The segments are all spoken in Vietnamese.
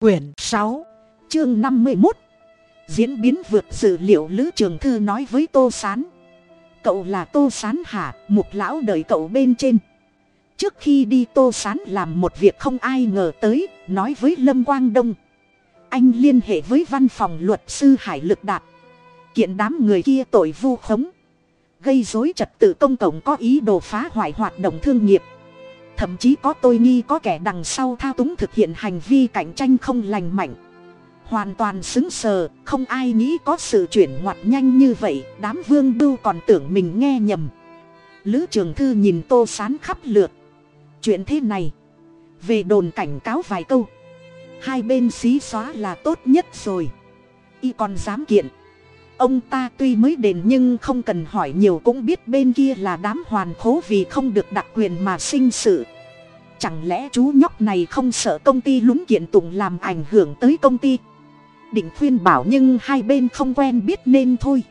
quyển sáu chương năm mươi một diễn biến vượt dự liệu lữ trường thư nói với tô Sán, cậu là tô Sán hả? Mục lão đợi cậu bên trên. Trước khi đi tô Sán làm một việc không ai ngờ tới nói với lâm quang đông. Anh liên hệ với văn phòng luật sư hải lực đạt. Kiện đám người kia tội vu khống. Gây dối trật tự công cộng có ý đồ phá hoại hoạt động thương nghiệp thậm chí có tôi nghi có kẻ đằng sau thao túng thực hiện hành vi cạnh tranh không lành mạnh. Hoàn toàn xứng sờ, không ai nghĩ có sự chuyển ngoặt nhanh như vậy, đám vương bưu còn tưởng mình nghe nhầm. Lữ trường thư nhìn tô sán khắp lượt. Chuyện thế này, về đồn cảnh cáo vài câu. Hai bên xí xóa là tốt nhất rồi. Y còn dám kiện ông ta tuy mới đền nhưng không cần hỏi nhiều cũng biết bên kia là đám hoàn khố vì không được đặc quyền mà sinh sự. Chẳng lẽ chú nhóc này không sợ công ty lúng kiện tụng làm ảnh hưởng tới công ty? Định khuyên bảo nhưng hai bên không quen biết nên thôi.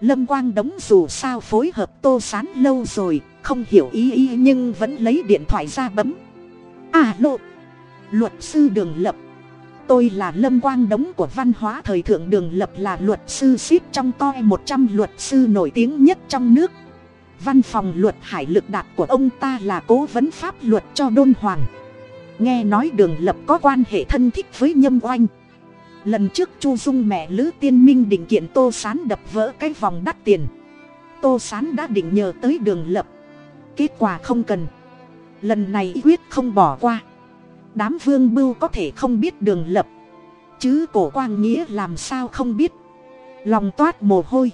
Lâm quang đống dù sao phối hợp tô sán lâu rồi không hiểu ý ý nhưng vẫn lấy điện thoại ra bấm. Alo, lộ. Luật sư đường lập tôi là lâm quang đống của văn hóa thời thượng đường lập là luật sư ship trong coi một trăm luật sư nổi tiếng nhất trong nước. Văn phòng luật hải lực đạt của ông ta là cố vấn pháp luật cho đôn hoàng. Nghe nói đường lập có quan hệ thân thích với nhâm oanh. Lần trước chu dung mẹ lữ tiên minh định kiện tô sán đập vỡ cái vòng đắt tiền. Tô sán đã định nhờ tới đường lập. Kết quả không cần. Lần này quyết không bỏ qua đám vương bưu có thể không biết đường lập. Chứ cổ quang nghĩa làm sao không biết. Lòng toát mồ hôi.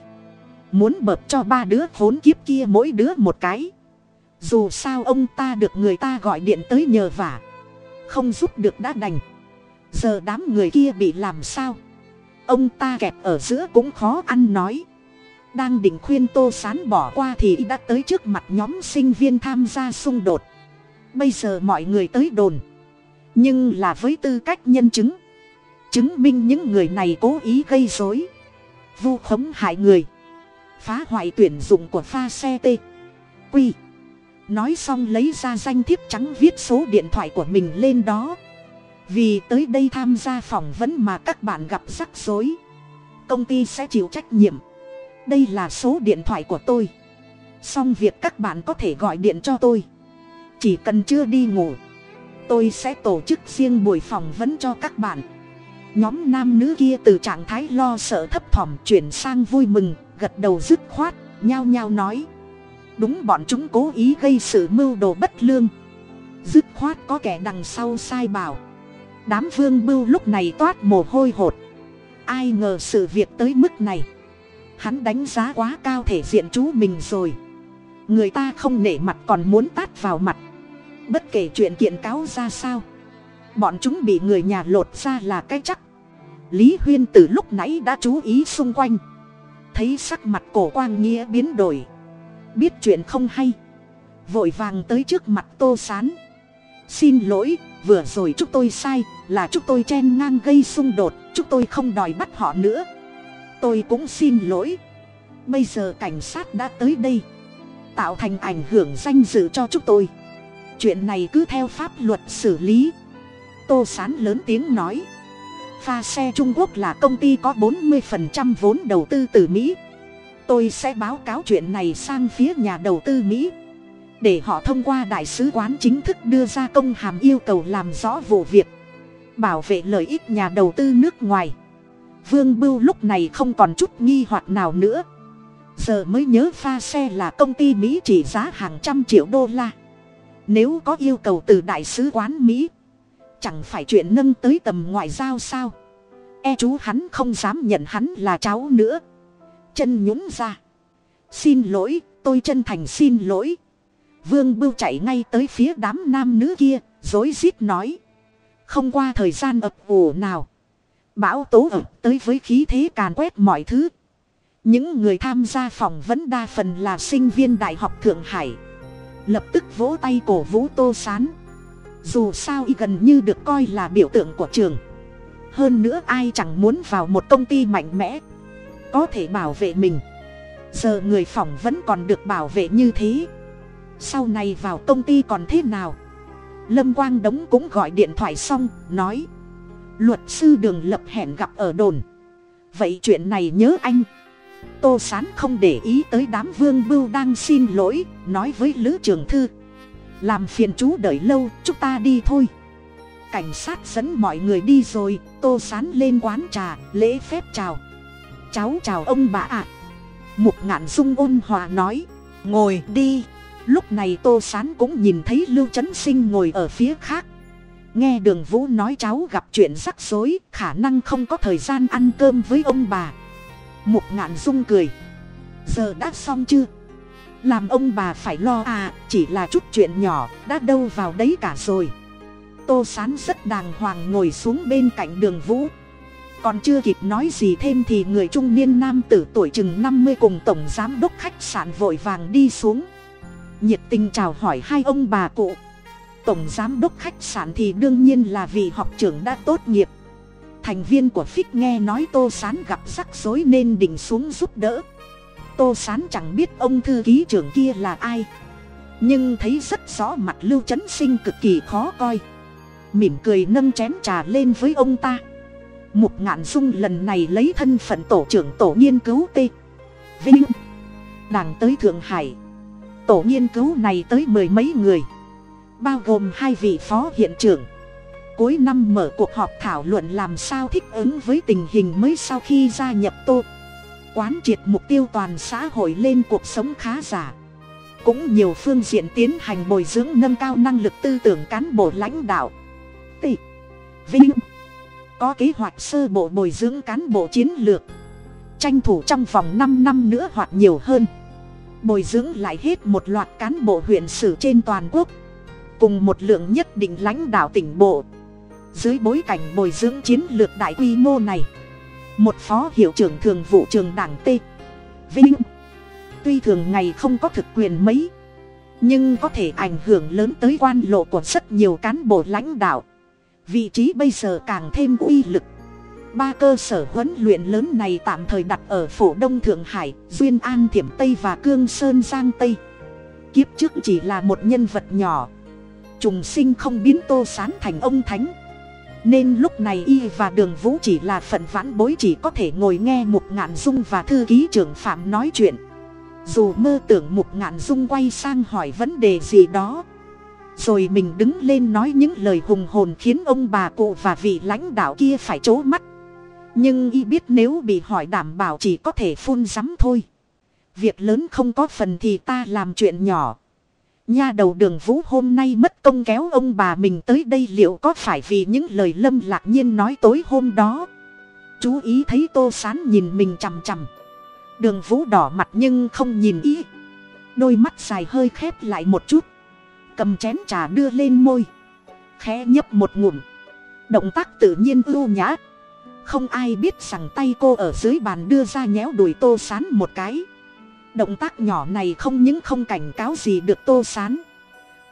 Muốn bợp cho ba đứa khốn kiếp kia mỗi đứa một cái. Dù sao ông ta được người ta gọi điện tới nhờ vả. Không giúp được đã đành. Giờ đám người kia bị làm sao? Ông ta kẹp ở giữa cũng khó ăn nói. Đang định khuyên tô sán bỏ qua thì đã tới trước mặt nhóm sinh viên tham gia xung đột. Bây giờ mọi người tới đồn nhưng là với tư cách nhân chứng. Chứng minh những người này cố ý gây dối vu khống hại người. Phá hoại tuyển dụng của pha xe t. Quy. Nói xong lấy ra danh thiếp trắng viết số điện thoại của mình lên đó. Vì tới đây tham gia phỏng vấn mà các bạn gặp rắc rối. Công ty sẽ chịu trách nhiệm. Đây là số điện thoại của tôi. Xong việc các bạn có thể gọi điện cho tôi. Chỉ cần chưa đi ngủ tôi sẽ tổ chức riêng buổi phỏng vấn cho các bạn. Nhóm nam nữ kia từ trạng thái lo sợ thấp thỏm chuyển sang vui mừng, gật đầu dứt khoát, nhao nhao nói. Đúng bọn chúng cố ý gây sự mưu đồ bất lương. Dứt khoát có kẻ đằng sau sai bảo. Đám vương bưu lúc này toát mồ hôi hột. Ai ngờ sự việc tới mức này. Hắn đánh giá quá cao thể diện chú mình rồi. Người ta không nể mặt còn muốn tát vào mặt bất kể chuyện kiện cáo ra sao, bọn chúng bị người nhà lột ra là cái chắc. Lý huyên từ lúc nãy đã chú ý xung quanh, thấy sắc mặt cổ quang nghĩa biến đổi. Biết chuyện không hay, vội vàng tới trước mặt tô sán. Xin lỗi, vừa rồi chúng tôi sai, là chúng tôi chen ngang gây xung đột, chúng tôi không đòi bắt họ nữa. Tôi cũng xin lỗi. Bây giờ cảnh sát đã tới đây, tạo thành ảnh hưởng danh dự cho chúng tôi chuyện này cứ theo pháp luật xử lý. Tô sán lớn tiếng nói. Pha xe trung quốc là công ty có bốn mươi vốn đầu tư từ mỹ. Tôi sẽ báo cáo chuyện này sang phía nhà đầu tư mỹ. Để họ thông qua đại sứ quán chính thức đưa ra công hàm yêu cầu làm rõ vụ việc. Bảo vệ lợi ích nhà đầu tư nước ngoài. Vương bưu lúc này không còn chút nghi hoặc nào nữa. Giờ mới nhớ pha xe là công ty mỹ trị giá hàng trăm triệu đô la nếu có yêu cầu từ đại sứ quán mỹ, chẳng phải chuyện nâng tới tầm ngoại giao sao? E chú hắn không dám nhận hắn là cháu nữa. Chân nhũng ra. Xin lỗi, tôi chân thành xin lỗi. Vương bưu chạy ngay tới phía đám nam nữ kia, rối rít nói. Không qua thời gian ập ủ nào. Bão tố ập tới với khí thế càn quét mọi thứ. Những người tham gia phỏng vấn đa phần là sinh viên đại học thượng hải lập tức vỗ tay cổ vũ tô sán. Dù sao y gần như được coi là biểu tượng của trường. Hơn nữa ai chẳng muốn vào một công ty mạnh mẽ, có thể bảo vệ mình. Giờ người phỏng vẫn còn được bảo vệ như thế. Sau này vào công ty còn thế nào? Lâm quang đống cũng gọi điện thoại xong, nói. Luật sư đường lập hẹn gặp ở đồn. Vậy chuyện này nhớ anh tô sán không để ý tới đám vương bưu đang xin lỗi, nói với lữ trường thư. Làm phiền chú đợi lâu, chúng ta đi thôi. Cảnh sát dẫn mọi người đi rồi, tô sán lên quán trà, lễ phép chào. Cháu chào ông bà ạ. Mục ngạn dung ôn hòa nói, ngồi đi. Lúc này tô sán cũng nhìn thấy lưu trấn sinh ngồi ở phía khác. Nghe đường vũ nói cháu gặp chuyện rắc rối, khả năng không có thời gian ăn cơm với ông bà mục ngạn dung cười. Giờ đã xong chưa? Làm ông bà phải lo à chỉ là chút chuyện nhỏ, đã đâu vào đấy cả rồi. Tô sán rất đàng hoàng ngồi xuống bên cạnh đường vũ. Còn chưa kịp nói gì thêm thì người trung niên nam tử tuổi chừng năm mươi cùng tổng giám đốc khách sạn vội vàng đi xuống. Nhiệt tình chào hỏi hai ông bà cụ. Tổng giám đốc khách sạn thì đương nhiên là vị học trưởng đã tốt nghiệp thành viên của phích nghe nói tô sán gặp rắc rối nên định xuống giúp đỡ. Tô sán chẳng biết ông thư ký trưởng kia là ai. Nhưng thấy rất rõ mặt lưu trấn sinh cực kỳ khó coi. Mỉm cười nâng chén trà lên với ông ta. Mục ngạn dung lần này lấy thân phận tổ trưởng tổ nghiên cứu t. Vinh. Đảng tới thượng hải. Tổ nghiên cứu này tới mười mấy người. Bao gồm hai vị phó hiện trưởng cuối năm mở cuộc họp thảo luận làm sao thích ứng với tình hình mới sau khi gia nhập tô. Quán triệt mục tiêu toàn xã hội lên cuộc sống khá giả. Cũng nhiều phương diện tiến hành bồi dưỡng nâng cao năng lực tư tưởng cán bộ lãnh đạo. T. Vinh. Có kế hoạch sơ bộ bồi dưỡng cán bộ chiến lược. Tranh thủ trong vòng năm năm nữa hoặc nhiều hơn. Bồi dưỡng lại hết một loạt cán bộ huyện sử trên toàn quốc. Cùng một lượng nhất định lãnh đạo tỉnh bộ dưới bối cảnh bồi dưỡng chiến lược đại quy mô này, một phó hiệu trưởng thường vụ trường đảng t. Vinh. Tuy thường ngày không có thực quyền mấy, nhưng có thể ảnh hưởng lớn tới quan lộ của rất nhiều cán bộ lãnh đạo. Vị trí bây giờ càng thêm uy lực. Ba cơ sở huấn luyện lớn này tạm thời đặt ở phổ đông thượng hải, duyên an thiểm tây và cương sơn giang tây. Kiếp trước chỉ là một nhân vật nhỏ. Trùng sinh không biến tô sán thành ông thánh nên lúc này y và đường vũ chỉ là phận vãn bối chỉ có thể ngồi nghe mục ngạn dung và thư ký trưởng phạm nói chuyện. Dù mơ tưởng mục ngạn dung quay sang hỏi vấn đề gì đó, rồi mình đứng lên nói những lời hùng hồn khiến ông bà cụ và vị lãnh đạo kia phải c mắt. Nhưng y biết nếu bị hỏi đảm bảo chỉ có thể phun rắm thôi. Việc lớn không có phần thì ta làm chuyện nhỏ nha đầu đường vũ hôm nay mất công kéo ông bà mình tới đây liệu có phải vì những lời lâm lạc nhiên nói tối hôm đó? Chú ý thấy tô sán nhìn mình chằm chằm. Đường vũ đỏ mặt nhưng không nhìn ý. Đôi mắt dài hơi khép lại một chút. Cầm chén trà đưa lên môi. Khẽ nhấp một ngụm. Động tác tự nhiên ưu nhã. Không ai biết rằng tay cô ở dưới bàn đưa ra nhéo đùi tô sán một cái động tác nhỏ này không những không cảnh cáo gì được tô sán,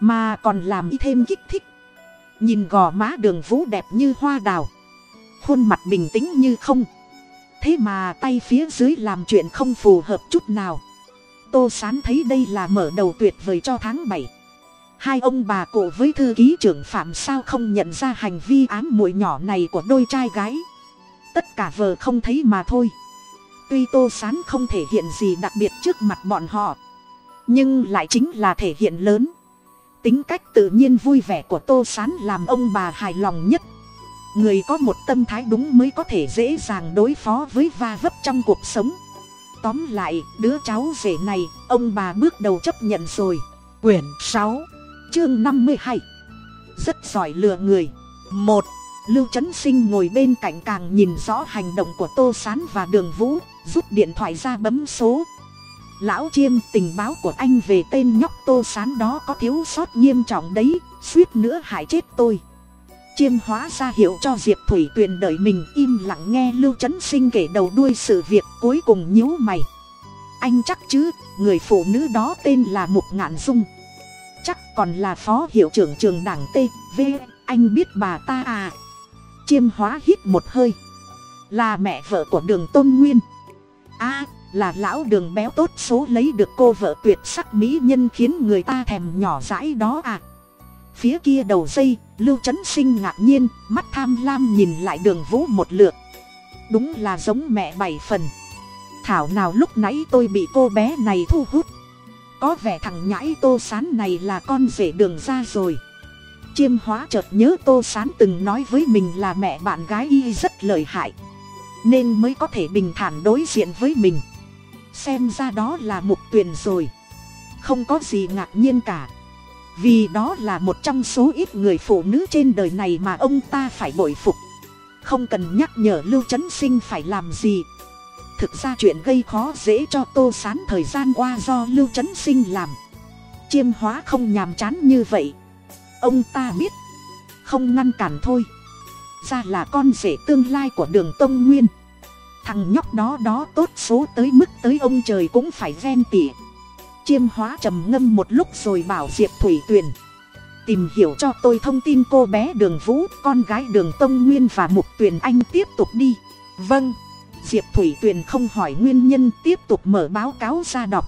mà còn làm y thêm kích thích. Nhìn gò má đường vũ đẹp như hoa đào, khuôn mặt bình tĩnh như không. Thế mà tay phía dưới làm chuyện không phù hợp chút nào. Tô sán thấy đây là mở đầu tuyệt vời cho tháng bảy. Hai ông bà cụ với thư ký trưởng phạm sao không nhận ra hành vi ám muội nhỏ này của đôi trai gái. Tất cả vờ không thấy mà thôi tuy tô sán không thể hiện gì đặc biệt trước mặt bọn họ, nhưng lại chính là thể hiện lớn. Tính cách tự nhiên vui vẻ của tô sán làm ông bà hài lòng nhất. Người có một tâm thái đúng mới có thể dễ dàng đối phó với va vấp trong cuộc sống. Tóm lại, đứa cháu rể này, ông bà bước đầu chấp nhận rồi. Quyển sáu, chương năm mươi hai. Rất giỏi lừa người. Một lưu trấn sinh ngồi bên cạnh càng nhìn rõ hành động của tô s á n và đường vũ, rút điện thoại ra bấm số. Lão chiêm, tình báo của anh về tên nhóc tô s á n đó có thiếu sót nghiêm trọng đấy, suýt nữa hại chết tôi. Chiêm hóa ra hiệu cho diệp thủy tuyền đợi mình im lặng nghe lưu trấn sinh kể đầu đuôi sự việc cuối cùng nhíu mày. Anh chắc chứ, người phụ nữ đó tên là mục ngạn dung. Chắc còn là phó hiệu trưởng trường đảng t v, anh biết bà ta à? Chiêm hóa hít một hơi. Là mẹ vợ của đường tôn nguyên. A, là lão đường béo tốt số lấy được cô vợ tuyệt sắc mỹ nhân khiến người ta thèm nhỏ dãi đó à. Phía kia đầu dây, lưu trấn sinh ngạc nhiên, mắt tham lam nhìn lại đường vũ một lượt. Đúng là giống mẹ bảy phần. Thảo nào lúc nãy tôi bị cô bé này thu hút. Có vẻ thằng nhãi tô sán này là con rể đường ra rồi chiêm hóa chợt nhớ tô sán từng nói với mình là mẹ bạn gái y rất lợi hại, nên mới có thể bình thản đối diện với mình. Xem ra đó là mục tuyền rồi, không có gì ngạc nhiên cả. Vì đó là một trong số ít người phụ nữ trên đời này mà ông ta phải bội phục. Không cần nhắc nhở lưu trấn sinh phải làm gì. Thực ra chuyện gây khó dễ cho tô sán thời gian qua do lưu trấn sinh làm. Chiêm hóa không nhàm chán như vậy ông ta biết. Không ngăn cản thôi. Ra là con rể tương lai của đường tông nguyên. Thằng nhóc đó đó tốt số tới mức tới ông trời cũng phải ven tỉ chiêm hóa trầm ngâm một lúc rồi bảo diệp thủy tuyền. Tìm hiểu cho tôi thông tin cô bé đường vũ, con gái đường tông nguyên và mục tuyền anh tiếp tục đi. Vâng. Diệp thủy tuyền không hỏi nguyên nhân, tiếp tục mở báo cáo ra đọc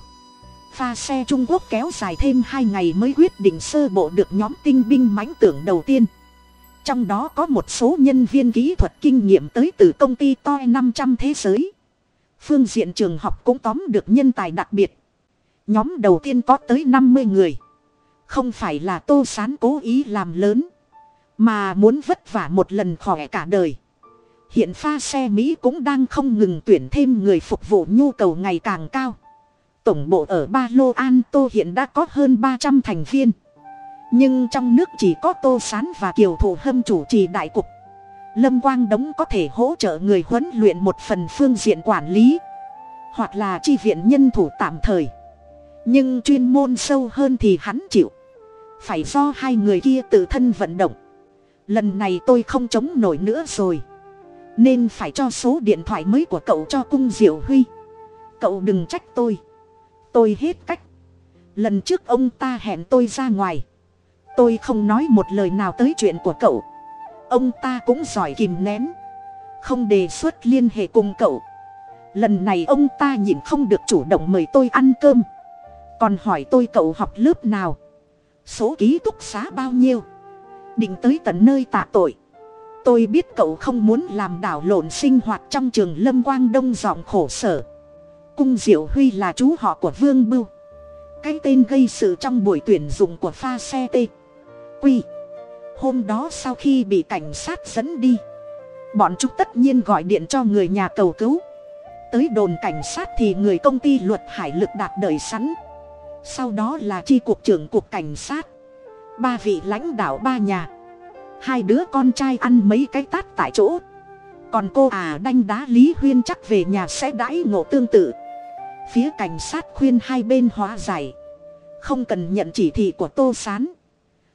pha xe trung quốc kéo dài thêm hai ngày mới quyết định sơ bộ được nhóm tinh binh mãnh tưởng đầu tiên. Trong đó có một số nhân viên kỹ thuật kinh nghiệm tới từ công ty toi năm trăm thế giới. Phương diện trường học cũng tóm được nhân tài đặc biệt. Nhóm đầu tiên có tới năm mươi người. Không phải là tô sán cố ý làm lớn, mà muốn vất vả một lần khỏe cả đời. Hiện pha xe mỹ cũng đang không ngừng tuyển thêm người phục vụ nhu cầu ngày càng cao tổng bộ ở ba lô an tô hiện đã có hơn ba trăm thành viên. Nhưng trong nước chỉ có tô sán và kiều thủ hâm chủ trì đại cục. Lâm quang đống có thể hỗ trợ người huấn luyện một phần phương diện quản lý, hoặc là chi viện nhân thủ tạm thời. Nhưng chuyên môn sâu hơn thì hắn chịu. Phải do hai người kia tự thân vận động. Lần này tôi không chống nổi nữa rồi. Nên phải cho số điện thoại mới của cậu cho cung diệu huy. Cậu đừng trách tôi tôi hết cách. Lần trước ông ta hẹn tôi ra ngoài. Tôi không nói một lời nào tới chuyện của cậu. Ông ta cũng giỏi kìm nén. Không đề xuất liên hệ cùng cậu. Lần này ông ta nhìn không được chủ động mời tôi ăn cơm. Còn hỏi tôi cậu học lớp nào? Số ký túc xá bao nhiêu? Định tới tận nơi tạ tội. Tôi biết cậu không muốn làm đảo lộn sinh hoạt trong trường lâm quang đông giọng khổ sở cung diệu huy là chú họ của vương bưu. Cái tên gây sự trong buổi tuyển dụng của pha xe t. Quy. Hôm đó sau khi bị cảnh sát dẫn đi, bọn chúng tất nhiên gọi điện cho người nhà cầu cứu. Tới đồn cảnh sát thì người công ty luật hải lực đạt đợi sẵn. Sau đó là chi cục trưởng cục cảnh sát, ba vị lãnh đạo ba nhà. Hai đứa con trai ăn mấy cái tát tại chỗ. Còn cô à đanh đá lý huyên chắc về nhà sẽ đãi ngộ tương tự phía cảnh sát khuyên hai bên hóa giải. Không cần nhận chỉ thị của tô s á n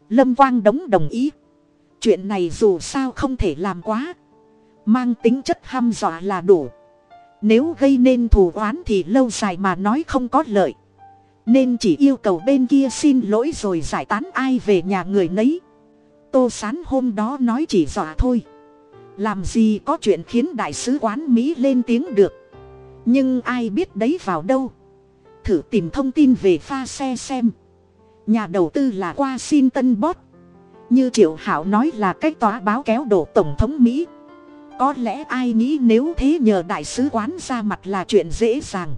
lâm quang đống đồng ý. Chuyện này dù sao không thể làm quá. Mang tính chất hăm dọa là đủ. Nếu gây nên thù oán thì lâu dài mà nói không có lợi. Nên chỉ yêu cầu bên kia xin lỗi rồi giải tán ai về nhà người nấy. Tô sán hôm đó nói chỉ dọa thôi. Làm gì có chuyện khiến đại sứ quán mỹ lên tiếng được nhưng ai biết đấy vào đâu? Thử tìm thông tin về pha xe xem. Nhà đầu tư là qua xin tân bót như triệu hảo nói là cách tòa báo kéo đổ tổng thống mỹ. Có lẽ ai nghĩ nếu thế nhờ đại sứ quán ra mặt là chuyện dễ dàng.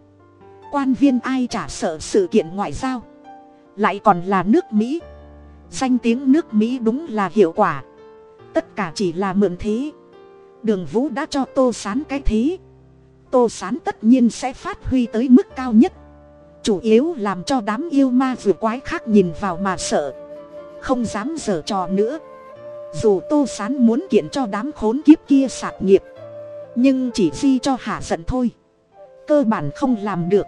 Quan viên ai chả sợ sự kiện ngoại giao. Lại còn là nước mỹ. Danh tiếng nước mỹ đúng là hiệu quả. Tất cả chỉ là mượn thế. Đường vũ đã cho tô sán cái thế tô sán tất nhiên sẽ phát huy tới mức cao nhất. Chủ yếu làm cho đám yêu ma vừa quái khác nhìn vào mà sợ. Không dám giở trò nữa. Dù tô sán muốn kiện cho đám khốn kiếp kia sạc nghiệp, nhưng chỉ di cho hạ giận thôi. Cơ bản không làm được.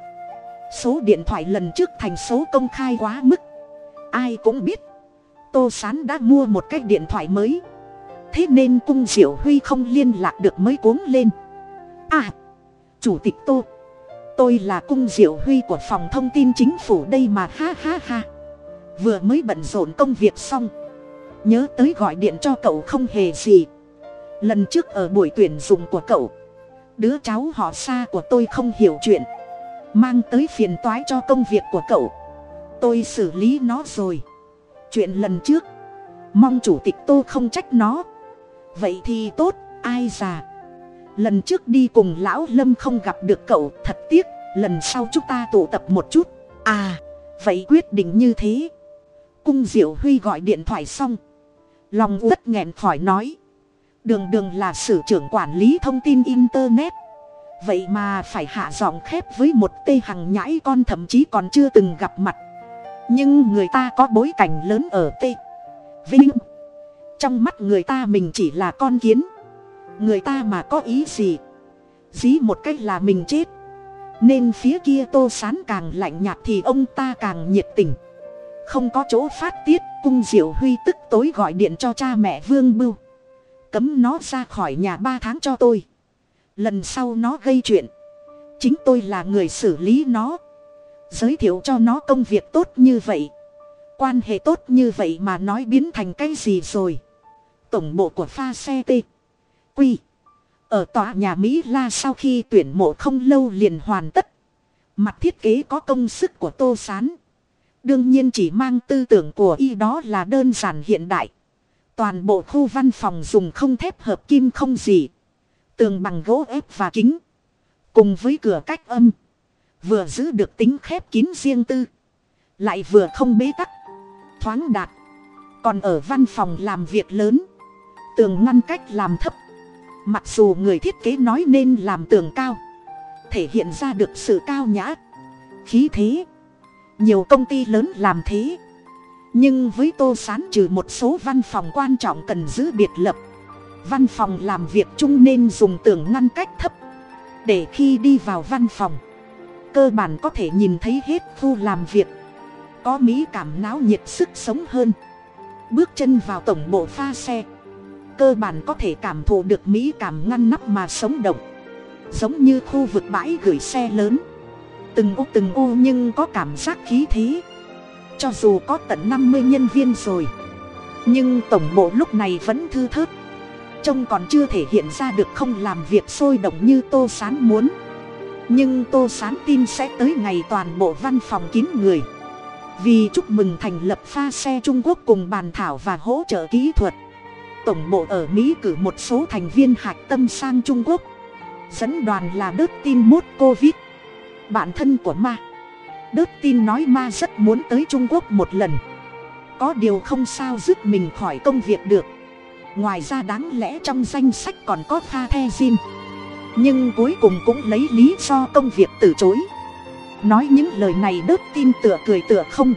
Số điện thoại lần trước thành số công khai quá mức. Ai cũng biết, tô sán đã mua một cái điện thoại mới. Thế nên cung diệu huy không liên lạc được mới cuống lên. À chủ tịch tô. Tôi là cung diệu huy của phòng thông tin chính phủ đây mà, ha ha ha. Vừa mới bận rộn công việc xong. Nhớ tới gọi điện cho cậu không hề gì. Lần trước ở buổi tuyển dụng của cậu, đứa cháu họ xa của tôi không hiểu chuyện. Mang tới phiền toái cho công việc của cậu. Tôi xử lý nó rồi. Chuyện lần trước, mong chủ tịch tô không trách nó. Vậy thì tốt, ai già lần trước đi cùng lão lâm không gặp được cậu, thật tiếc, lần sau chúng ta tụ tập một chút. À vậy quyết định như thế. Cung diệu huy gọi điện thoại xong. Lòng rất nghẹn khỏi nói. Đường đường là sử trưởng quản lý thông tin internet. Vậy mà phải hạ giọng khép với một tê hằng nhãi con thậm chí còn chưa từng gặp mặt. Nhưng người ta có bối cảnh lớn ở tê. Vinh. Trong mắt người ta mình chỉ là con kiến người ta mà có ý gì? Dí một cách là mình chết. Nên phía kia tô sán càng lạnh nhạt thì ông ta càng nhiệt tình. Không có chỗ phát tiết, cung diệu huy tức tối gọi điện cho cha mẹ vương bưu. Cấm nó ra khỏi nhà ba tháng cho tôi. Lần sau nó gây chuyện. Chính tôi là người xử lý nó. Giới thiệu cho nó công việc tốt như vậy. Quan hệ tốt như vậy mà nói biến thành cái gì rồi? Tổng bộ của pha xe t quy. Ở tòa nhà mỹ la sau khi tuyển mộ không lâu liền hoàn tất. Mặt thiết kế có công sức của tô s á n đương nhiên chỉ mang tư tưởng của y đó là đơn giản hiện đại. Toàn bộ khu văn phòng dùng không thép hợp kim không gì. Tường bằng gỗ ép và kính. Cùng với cửa cách âm. Vừa giữ được tính khép kín riêng tư. Lại vừa không bế tắc. Thoáng đạt. Còn ở văn phòng làm việc lớn. Tường ngăn cách làm thấp mặc dù người thiết kế nói nên làm tường cao, thể hiện ra được sự cao nhã, khí thế. Nhiều công ty lớn làm thế. Nhưng với tô sán trừ một số văn phòng quan trọng cần giữ biệt lập, văn phòng làm việc chung nên dùng tường ngăn cách thấp. Để khi đi vào văn phòng, cơ bản có thể nhìn thấy hết khu làm việc, có mỹ cảm náo nhiệt sức sống hơn. Bước chân vào tổng bộ pha xe cơ bản có thể cảm thụ được mỹ cảm ngăn nắp mà sống động. Giống như khu vực bãi gửi xe lớn. Từng ô từng ô nhưng có cảm giác khí thế. Cho dù có tận năm mươi nhân viên rồi, nhưng tổng bộ lúc này vẫn thư thớt. Trông còn chưa thể hiện ra được không làm việc sôi động như tô sán muốn. Nhưng tô sán tin sẽ tới ngày toàn bộ văn phòng kín người. Vì chúc mừng thành lập pha xe trung quốc cùng bàn thảo và hỗ trợ kỹ thuật tổng bộ ở mỹ cử một số thành viên hạch tâm sang trung quốc. Dẫn đoàn là đớt tin mốt covid bạn thân của ma. Đớt tin nói ma rất muốn tới trung quốc một lần. Có điều không sao dứt mình khỏi công việc được. Ngoài ra đáng lẽ trong danh sách còn có pha the zin nhưng cuối cùng cũng lấy lý do công việc từ chối. Nói những lời này đớt tin tựa cười tựa không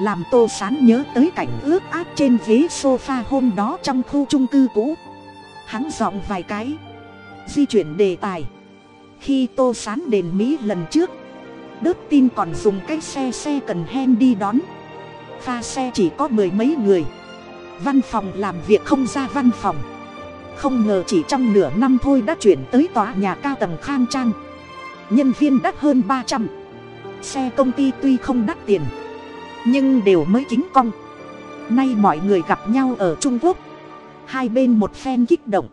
làm tô sán nhớ tới cảnh ướt át trên ghế sofa hôm đó trong khu trung cư cũ. Hắn giọng vài cái, di chuyển đề tài. Khi tô sán đền mỹ lần trước đớt tin còn dùng cái xe xe cần hen đi đón. Pha xe chỉ có mười mấy người. Văn phòng làm việc không ra văn phòng. Không ngờ chỉ trong nửa năm thôi đã chuyển tới tòa nhà cao tầng khang trang. Nhân viên đắt hơn ba trăm. Xe công ty tuy không đắt tiền nhưng đều mới kính cong nay mọi người gặp nhau ở trung quốc. Hai bên một phen kích động.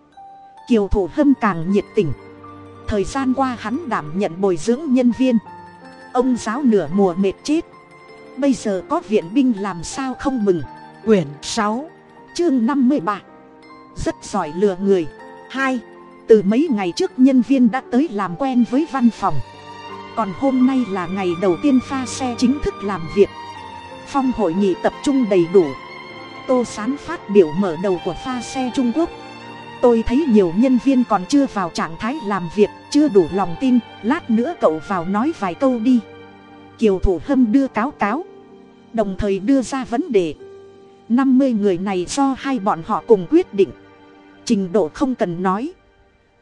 Kiều thủ hâm càng nhiệt tình. Thời gian qua hắn đảm nhận bồi dưỡng nhân viên. Ông giáo nửa mùa mệt chết. Bây giờ có viện binh làm sao không mừng. Quyển sáu, chương năm mươi ba. Rất giỏi lừa người. Hai, từ mấy ngày trước nhân viên đã tới làm quen với văn phòng. Còn hôm nay là ngày đầu tiên pha xe chính thức làm việc phong hội nghị tập trung đầy đủ. Tô sán phát biểu mở đầu của pha xe trung quốc. Tôi thấy nhiều nhân viên còn chưa vào trạng thái làm việc, chưa đủ lòng tin, lát nữa cậu vào nói vài câu đi. Kiều thủ hâm đưa cáo cáo, đồng thời đưa ra vấn đề. Năm mươi người này do hai bọn họ cùng quyết định. Trình độ không cần nói.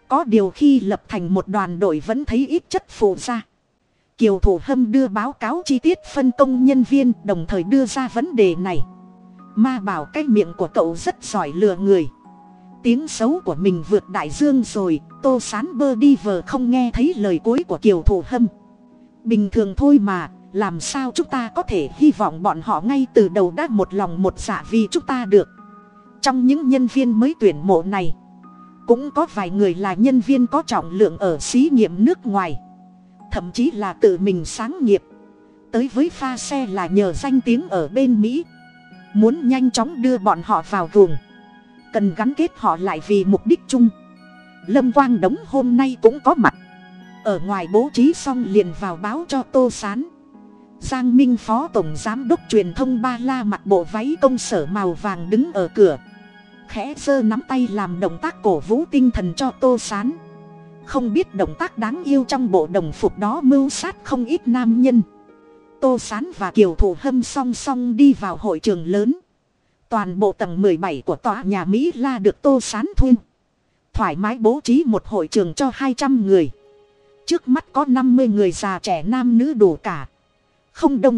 Có điều khi lập thành một đoàn đội vẫn thấy ít chất phụ ra kiều thủ hâm đưa báo cáo chi tiết phân công nhân viên, đồng thời đưa ra vấn đề này. Ma bảo cái miệng của cậu rất giỏi lừa người. Tiếng xấu của mình vượt đại dương rồi, tô sán bơ đi vờ không nghe thấy lời cuối của kiều thủ hâm. Bình thường thôi mà, làm sao chúng ta có thể hy vọng bọn họ ngay từ đầu đã một lòng một dạ vì chúng ta được. Trong những nhân viên mới tuyển mộ này, cũng có vài người là nhân viên có trọng lượng ở xí nghiệm nước ngoài thậm chí là tự mình sáng nghiệp. Tới với pha xe là nhờ danh tiếng ở bên mỹ. Muốn nhanh chóng đưa bọn họ vào vùng, cần gắn kết họ lại vì mục đích chung. Lâm quang đống hôm nay cũng có mặt. Ở ngoài bố trí xong liền vào báo cho tô s á n giang minh phó tổng giám đốc truyền thông ba la mặc bộ váy công sở màu vàng đứng ở cửa. Khẽ giơ nắm tay làm động tác cổ vũ tinh thần cho tô s á n không biết động tác đáng yêu trong bộ đồng phục đó mưu sát không ít nam nhân. Tô s á n và kiều thủ hâm song song đi vào hội trường lớn. Toàn bộ tầng mười bảy của tòa nhà mỹ la được tô s á n thu. Thoải mái bố trí một hội trường cho hai trăm người. Trước mắt có năm mươi người già trẻ nam nữ đủ cả. Không đông.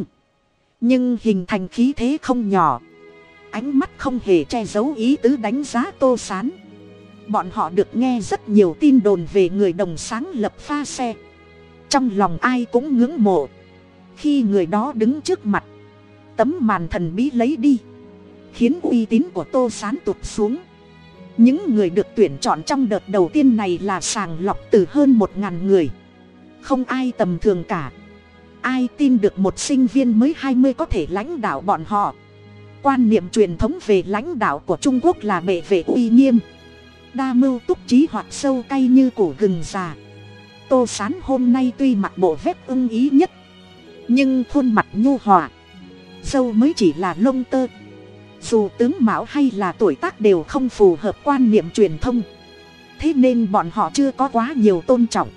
Nhưng hình thành khí thế không nhỏ. Ánh mắt không hề che giấu ý tứ đánh giá tô sán bọn họ được nghe rất nhiều tin đồn về người đồng sáng lập pha xe. Trong lòng ai cũng ngưỡng mộ. Khi người đó đứng trước mặt, tấm màn thần bí lấy đi, khiến uy tín của tô sán tụt xuống. Những người được tuyển chọn trong đợt đầu tiên này là sàng lọc từ hơn một ngàn người. Không ai tầm thường cả. Ai tin được một sinh viên mới hai mươi có thể lãnh đạo bọn họ? Quan niệm truyền thống về lãnh đạo của trung quốc là bệ vệ uy nghiêm đa mưu túc trí hoặc sâu cay như củ gừng già. Tô sán hôm nay tuy mặc bộ vét ưng ý nhất, nhưng khuôn mặt nhu hòa sâu mới chỉ là lông tơ. Dù tướng mão hay là tuổi tác đều không phù hợp quan niệm truyền thông, thế nên bọn họ chưa có quá nhiều tôn trọng.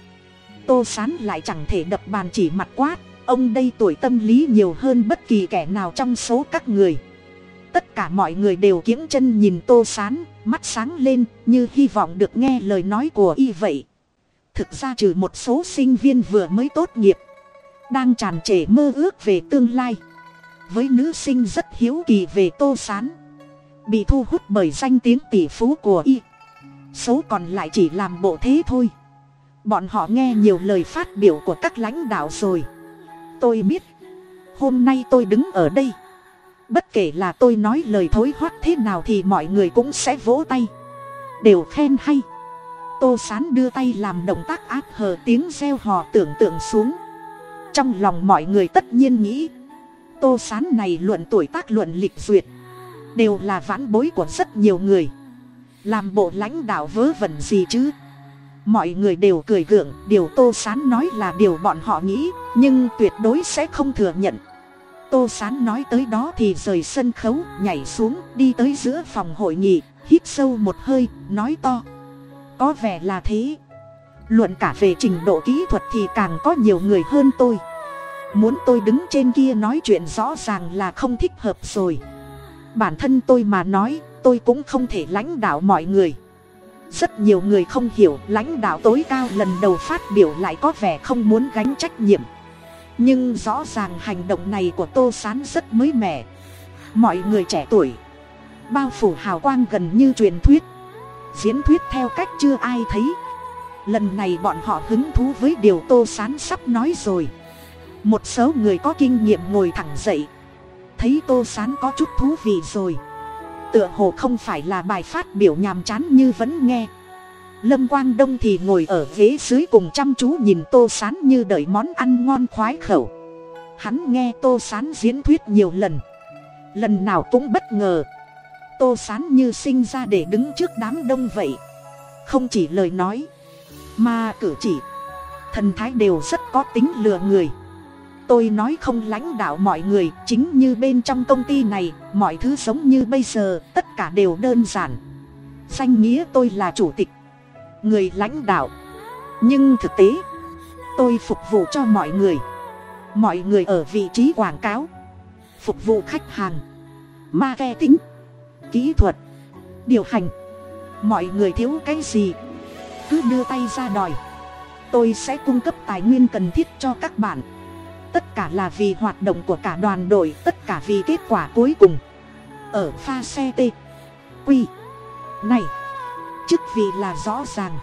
Tô sán lại chẳng thể đập bàn chỉ mặt quát, ông đây tuổi tâm lý nhiều hơn bất kỳ kẻ nào trong số các người. Tất cả mọi người đều kiếng chân nhìn tô sán mắt sáng lên, như hy vọng được nghe lời nói của y vậy. Thực ra trừ một số sinh viên vừa mới tốt nghiệp, đang tràn trề mơ ước về tương lai. Với nữ sinh rất hiếu kỳ về tô s á n bị thu hút bởi danh tiếng tỷ phú của y. Số còn lại chỉ làm bộ thế thôi. Bọn họ nghe nhiều lời phát biểu của các lãnh đạo rồi. Tôi biết, hôm nay tôi đứng ở đây bất kể là tôi nói lời thối hoắc thế nào thì mọi người cũng sẽ vỗ tay. Đều khen hay. Tô sán đưa tay làm động tác áp hờ tiếng reo hò tưởng tượng xuống. Trong lòng mọi người tất nhiên nghĩ, tô sán này luận tuổi tác luận lịch duyệt, đều là vãn bối của rất nhiều người. Làm bộ lãnh đạo vớ vẩn gì chứ? Mọi người đều cười gượng, điều tô sán nói là điều bọn họ nghĩ, nhưng tuyệt đối sẽ không thừa nhận tô sán nói tới đó thì rời sân khấu, nhảy xuống, đi tới giữa phòng hội nghị, hít sâu một hơi, nói to. Có vẻ là thế. Luận cả về trình độ kỹ thuật thì càng có nhiều người hơn tôi. Muốn tôi đứng trên kia nói chuyện rõ ràng là không thích hợp rồi. Bản thân tôi mà nói, tôi cũng không thể lãnh đạo mọi người. Rất nhiều người không hiểu, lãnh đạo tối cao lần đầu phát biểu lại có vẻ không muốn gánh trách nhiệm nhưng rõ ràng hành động này của tô s á n rất mới mẻ. Mọi người trẻ tuổi, bao phủ hào quang gần như truyền thuyết. Diễn thuyết theo cách chưa ai thấy. Lần này bọn họ hứng thú với điều tô s á n sắp nói rồi. Một số người có kinh nghiệm ngồi thẳng dậy. Thấy tô sán có chút thú vị rồi. Tựa hồ không phải là bài phát biểu nhàm chán như vẫn nghe lâm quang đông thì ngồi ở ghế dưới cùng chăm chú nhìn tô sán như đợi món ăn ngon khoái khẩu. Hắn nghe tô sán diễn thuyết nhiều lần. Lần nào cũng bất ngờ. Tô sán như sinh ra để đứng trước đám đông vậy. Không chỉ lời nói, mà cử chỉ. Thần thái đều rất có tính lừa người. Tôi nói không lãnh đạo mọi người, chính như bên trong công ty này, mọi thứ giống như bây giờ, tất cả đều đơn giản. Danh nghĩa tôi là chủ tịch người lãnh đạo. Nhưng thực tế, tôi phục vụ cho mọi người. Mọi người ở vị trí quảng cáo. Phục vụ khách hàng. Marketing. Kỹ thuật. Điều hành. Mọi người thiếu cái gì, cứ đưa tay ra đòi. Tôi sẽ cung cấp tài nguyên cần thiết cho các bạn. Tất cả là vì hoạt động của cả đoàn đội, tất cả vì kết quả cuối cùng. Ở pha xe t quy này chức vị là rõ ràng,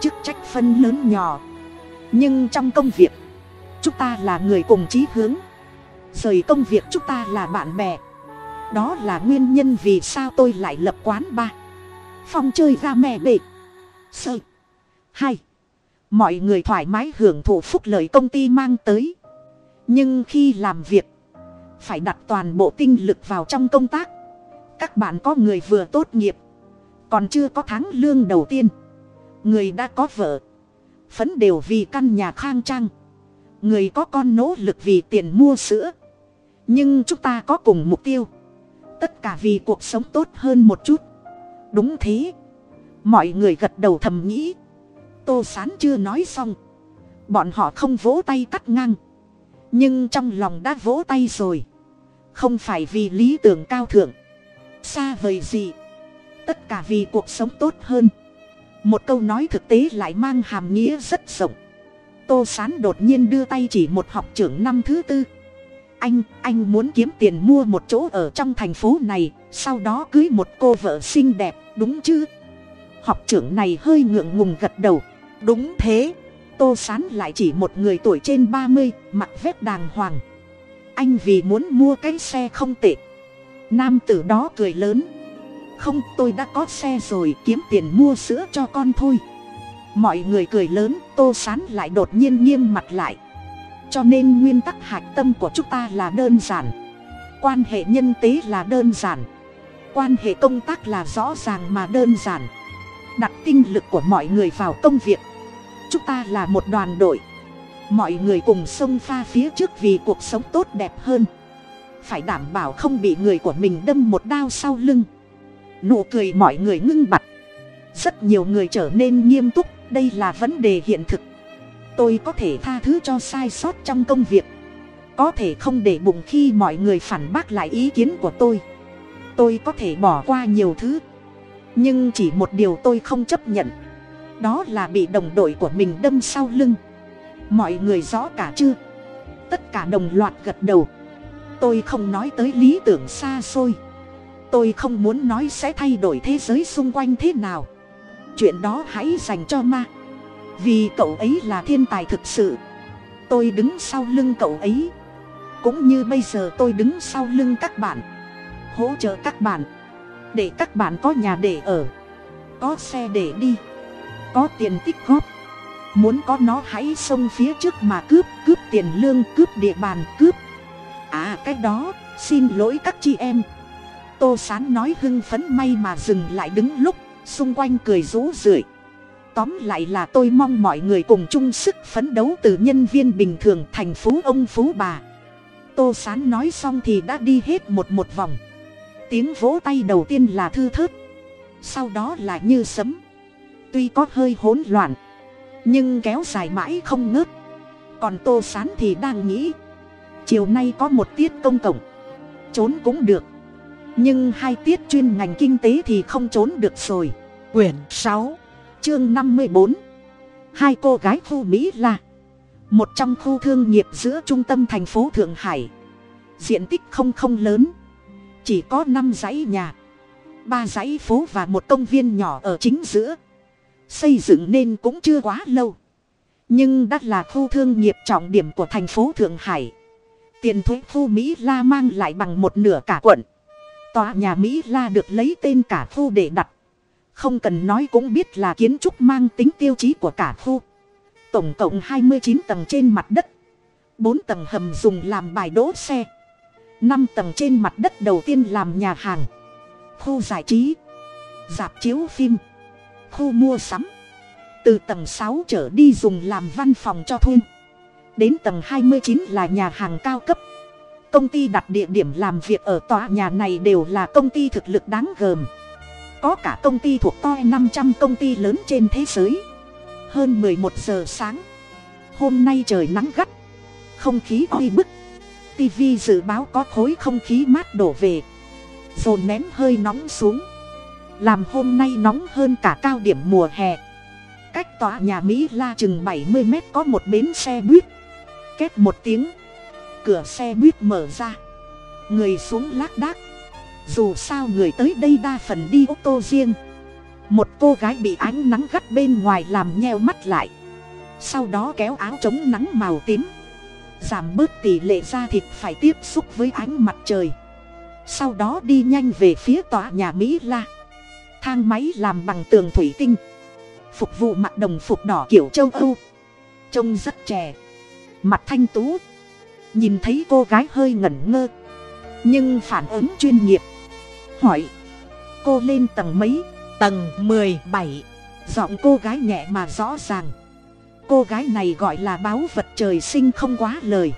chức trách phân lớn nhỏ. Nhưng trong công việc, chúng ta là người cùng chí hướng. Rời công việc chúng ta là bạn bè. Đó là nguyên nhân vì sao tôi lại lập quán ba. Phong chơi ra mẹ bệ. Sơ hai mọi người thoải mái hưởng thụ phúc lợi công ty mang tới. Nhưng khi làm việc, phải đặt toàn bộ tinh lực vào trong công tác. Các bạn có người vừa tốt nghiệp còn chưa có tháng lương đầu tiên. Người đã có vợ. Phấn đều vì căn nhà khang trang. Người có con nỗ lực vì tiền mua sữa. Nhưng chúng ta có cùng mục tiêu. Tất cả vì cuộc sống tốt hơn một chút. Đúng thế. Mọi người gật đầu thầm nghĩ. Tô sán chưa nói xong. Bọn họ không vỗ tay cắt ngang. Nhưng trong lòng đã vỗ tay rồi. Không phải vì lý tưởng cao thượng. Xa vời gì tất cả vì cuộc sống tốt hơn. Một câu nói thực tế lại mang hàm nghĩa rất rộng. Tô sán đột nhiên đưa tay chỉ một học trưởng năm thứ tư. Anh anh muốn kiếm tiền mua một chỗ ở trong thành phố này, sau đó cưới một cô vợ xinh đẹp, đúng chứ? Học trưởng này hơi ngượng ngùng gật đầu. Đúng thế. Tô sán lại chỉ một người tuổi trên ba mươi, mặc vét đàng hoàng. Anh vì muốn mua cái xe không tệ. Nam tử đó cười lớn không, tôi đã có xe rồi, kiếm tiền mua sữa cho con thôi. Mọi người cười lớn, tô sán lại đột nhiên nghiêm mặt lại. Cho nên nguyên tắc hạch tâm của chúng ta là đơn giản. Quan hệ nhân tế là đơn giản. Quan hệ công tác là rõ ràng mà đơn giản. Đặt tinh lực của mọi người vào công việc. Chúng ta là một đoàn đội. Mọi người cùng sông pha phía trước vì cuộc sống tốt đẹp hơn. Phải đảm bảo không bị người của mình đâm một đao sau lưng nụ cười mọi người ngưng bặt rất nhiều người trở nên nghiêm túc, đây là vấn đề hiện thực. Tôi có thể tha thứ cho sai sót trong công việc. Có thể không để bụng khi mọi người phản bác lại ý kiến của tôi. Tôi có thể bỏ qua nhiều thứ. Nhưng chỉ một điều tôi không chấp nhận. Đó là bị đồng đội của mình đâm sau lưng. Mọi người rõ cả chưa? Tất cả đồng loạt gật đầu. Tôi không nói tới lý tưởng xa xôi tôi không muốn nói sẽ thay đổi thế giới xung quanh thế nào. Chuyện đó hãy dành cho ma. Vì cậu ấy là thiên tài thực sự. Tôi đứng sau lưng cậu ấy. Cũng như bây giờ tôi đứng sau lưng các bạn. Hỗ trợ các bạn. Để các bạn có nhà để ở. Có xe để đi. Có tiền tích góp. Muốn có nó hãy xông phía trước mà cướp cướp tiền lương, cướp địa bàn, cướp. À cái đó, xin lỗi các chị em tô sán nói hưng phấn may mà dừng lại đứng lúc, xung quanh cười rú rượi. Tóm lại là tôi mong mọi người cùng chung sức phấn đấu từ nhân viên bình thường thành phú ông phú bà. Tô sán nói xong thì đã đi hết một một vòng. Tiếng vỗ tay đầu tiên là thư thớt, sau đó là như sấm. Tuy có hơi hỗn loạn, nhưng kéo dài mãi không ngớt. Còn tô sán thì đang nghĩ, chiều nay có một tiết công cộng, trốn cũng được nhưng hai tiết chuyên ngành kinh tế thì không trốn được rồi. Quyển sáu, chương năm mươi bốn. Hai cô gái khu mỹ la. Một trong khu thương nghiệp giữa trung tâm thành phố thượng hải. Diện tích không không lớn. Chỉ có năm dãy nhà. Ba dãy phố và một công viên nhỏ ở chính giữa. Xây dựng nên cũng chưa quá lâu. Nhưng đã là khu thương nghiệp trọng điểm của thành phố thượng hải. Tiền thuế khu mỹ la mang lại bằng một nửa cả quận tòa nhà mỹ la được lấy tên cả khu để đặt. Không cần nói cũng biết là kiến trúc mang tính tiêu chí của cả khu. Tổng cộng hai mươi chín tầng trên mặt đất. bốn tầng hầm dùng làm bài đỗ xe. năm tầng trên mặt đất đầu tiên làm nhà hàng. Khu giải trí. Dạp chiếu phim. Khu mua sắm. Từ tầng sáu trở đi dùng làm văn phòng cho thuê. Đến tầng hai mươi chín là nhà hàng cao cấp công ty đặt địa điểm làm việc ở tòa nhà này đều là công ty thực lực đáng gờm. Có cả công ty thuộc toi năm trăm công ty lớn trên thế giới. Hơn mười một giờ sáng, hôm nay trời nắng gắt, không khí oi bức. Tv dự báo có khối không khí mát đổ về dồn nén hơi nóng xuống. Làm hôm nay nóng hơn cả cao điểm mùa hè. Cách tòa nhà mỹ la chừng bảy mươi mét có một bến xe buýt. Két một tiếng cửa xe buýt mở ra. Người xuống lác đác. Dù sao người tới đây đa phần đi ô tô riêng. Một cô gái bị ánh nắng gắt bên ngoài làm nheo mắt lại. Sau đó kéo áo chống nắng màu tím. Giảm bớt tỷ lệ da thịt phải tiếp xúc với ánh mặt trời. Sau đó đi nhanh về phía tòa nhà mỹ la. Thang máy làm bằng tường thủy tinh. Phục vụ mặc đồng phục đỏ kiểu châu âu. Trông rất trẻ. Mặt thanh tú nhìn thấy cô gái hơi ngẩn ngơ. Nhưng phản ứng chuyên nghiệp. Hỏi. Cô lên tầng mấy? Tầng mười bảy. Giọng cô gái nhẹ mà rõ ràng. Cô gái này gọi là báo vật trời sinh không quá lời.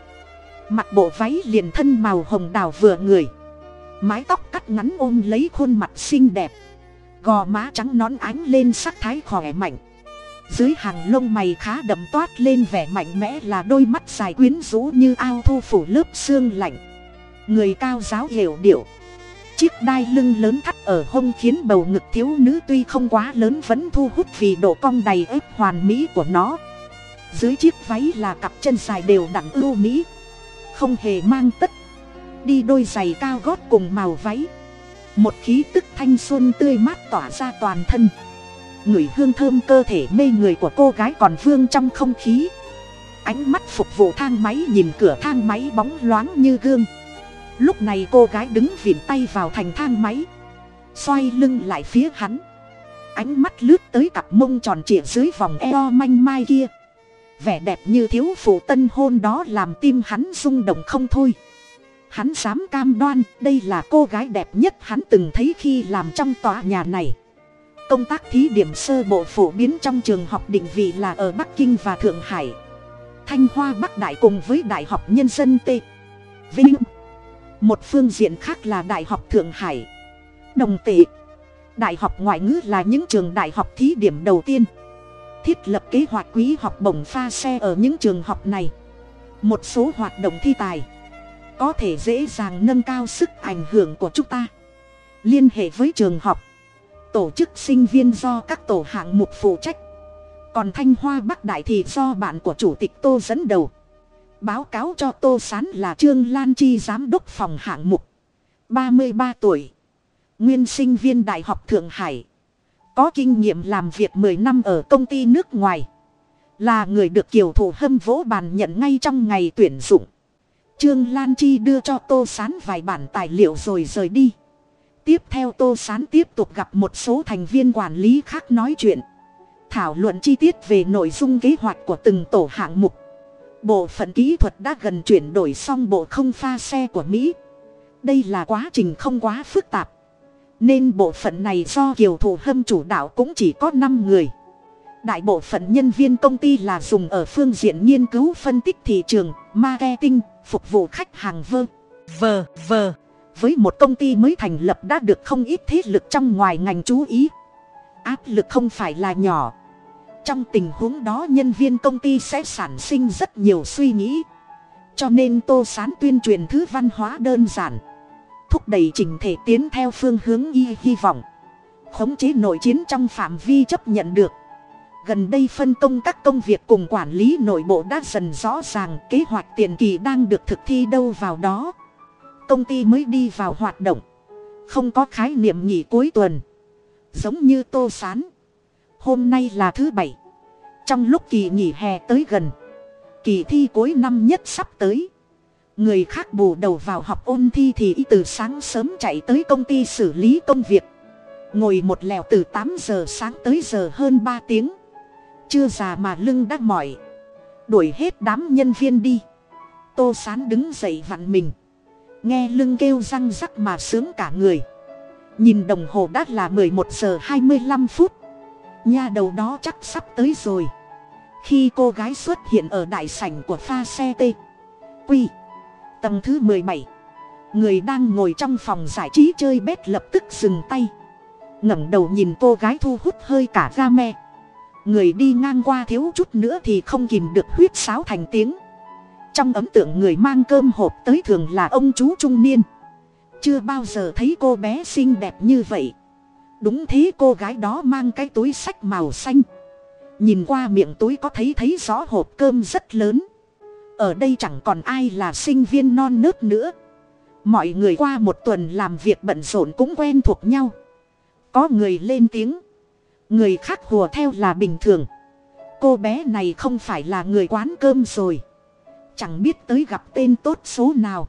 Mặc bộ váy liền thân màu hồng đào vừa người. Mái tóc cắt ngắn ôm lấy khuôn mặt xinh đẹp. Gò má trắng nón ánh lên sắc thái khỏe mạnh dưới hàng lông mày khá đậm toát lên vẻ mạnh mẽ là đôi mắt dài quyến rũ như ao thu phủ lớp xương lạnh. Người cao giáo hiểu điệu. Chiếc đai lưng lớn thắt ở hông khiến bầu ngực thiếu nữ tuy không quá lớn vẫn thu hút vì độ cong đầy ếp hoàn mỹ của nó. Dưới chiếc váy là cặp chân dài đều đặn ưu mỹ. Không hề mang tất. Đi đôi giày cao gót cùng màu váy. Một khí tức thanh xuân tươi mát tỏa ra toàn thân người hương thơm cơ thể mê người của cô gái còn vương trong không khí. Ánh mắt phục vụ thang máy nhìn cửa thang máy bóng loáng như gương. Lúc này cô gái đứng vịn tay vào thành thang máy, xoay lưng lại phía hắn. Ánh mắt lướt tới cặp mông tròn trịa dưới vòng eo manh mai kia. Vẻ đẹp như thiếu phụ tân hôn đó làm tim hắn rung động không thôi. Hắn dám cam đoan, đây là cô gái đẹp nhất hắn từng thấy khi làm trong tòa nhà này công tác thí điểm sơ bộ phổ biến trong trường học định vị là ở bắc kinh và thượng hải. Thanh hoa bắc đại cùng với đại học nhân dân t. Vinh. Một phương diện khác là đại học thượng hải. Đồng tệ đại học ngoại ngữ là những trường đại học thí điểm đầu tiên. Thiết lập kế hoạch quý học bổng pha xe ở những trường học này. Một số hoạt động thi tài. Có thể dễ dàng nâng cao sức ảnh hưởng của chúng ta. Liên hệ với trường học tổ chức sinh viên do các tổ hạng mục phụ trách. Còn thanh hoa bắc đại thì do bạn của chủ tịch tô dẫn đầu. Báo cáo cho tô s á n là trương lan chi giám đốc phòng hạng mục. Ba mươi ba tuổi. Nguyên sinh viên đại học thượng hải. Có kinh nghiệm làm việc mười năm ở công ty nước ngoài. Là người được kiều thủ hâm vỗ bàn nhận ngay trong ngày tuyển dụng. Trương lan chi đưa cho tô s á n vài bản tài liệu rồi rời đi tiếp theo tô s á n tiếp tục gặp một số thành viên quản lý khác nói chuyện. Thảo luận chi tiết về nội dung kế hoạch của từng tổ hạng mục. Bộ phận kỹ thuật đã gần chuyển đổi xong bộ không pha xe của mỹ. Đây là quá trình không quá phức tạp. Nên bộ phận này do kiều thủ hâm chủ đạo cũng chỉ có năm người. Đại bộ phận nhân viên công ty là dùng ở phương diện nghiên cứu phân tích thị trường, marketing, phục vụ khách hàng vơ vờ vờ với một công ty mới thành lập đã được không ít thế lực trong ngoài ngành chú ý. Áp lực không phải là nhỏ. Trong tình huống đó nhân viên công ty sẽ sản sinh rất nhiều suy nghĩ. Cho nên tô sán tuyên truyền thứ văn hóa đơn giản. Thúc đẩy trình thể tiến theo phương hướng y hy vọng. Khống chế nội chiến trong phạm vi chấp nhận được. Gần đây phân công các công việc cùng quản lý nội bộ đã dần rõ ràng kế hoạch tiền kỳ đang được thực thi đâu vào đó công ty mới đi vào hoạt động. Không có khái niệm nghỉ cuối tuần. Giống như tô sán. Hôm nay là thứ bảy. Trong lúc kỳ nghỉ hè tới gần. Kỳ thi cuối năm nhất sắp tới. Người khác bù đầu vào học ôn thi thì từ sáng sớm chạy tới công ty xử lý công việc. Ngồi một lèo từ tám giờ sáng tới giờ hơn ba tiếng. Chưa già mà lưng đã mỏi. Đuổi hết đám nhân viên đi. Tô sán đứng dậy vặn mình nghe lưng kêu răng rắc mà sướng cả người. Nhìn đồng hồ đã là mười một giờ hai mươi lăm phút. Nha đầu đó chắc sắp tới rồi. Khi cô gái xuất hiện ở đại sảnh của pha xe t quy tầng thứ mười bảy, người đang ngồi trong phòng giải trí chơi bét lập tức dừng tay. ngẩng đầu nhìn cô gái thu hút hơi cả ga me. Người đi ngang qua thiếu chút nữa thì không kìm được huyết sáo thành tiếng trong ấn tượng người mang cơm hộp tới thường là ông chú trung niên. Chưa bao giờ thấy cô bé xinh đẹp như vậy. Đúng thế cô gái đó mang cái túi sách màu xanh. Nhìn qua miệng túi có thấy thấy rõ hộp cơm rất lớn. Ở đây chẳng còn ai là sinh viên non nớt nữa. Mọi người qua một tuần làm việc bận rộn cũng quen thuộc nhau. Có người lên tiếng. Người khác hùa theo là bình thường. Cô bé này không phải là người quán cơm rồi chẳng biết tới gặp tên tốt số nào.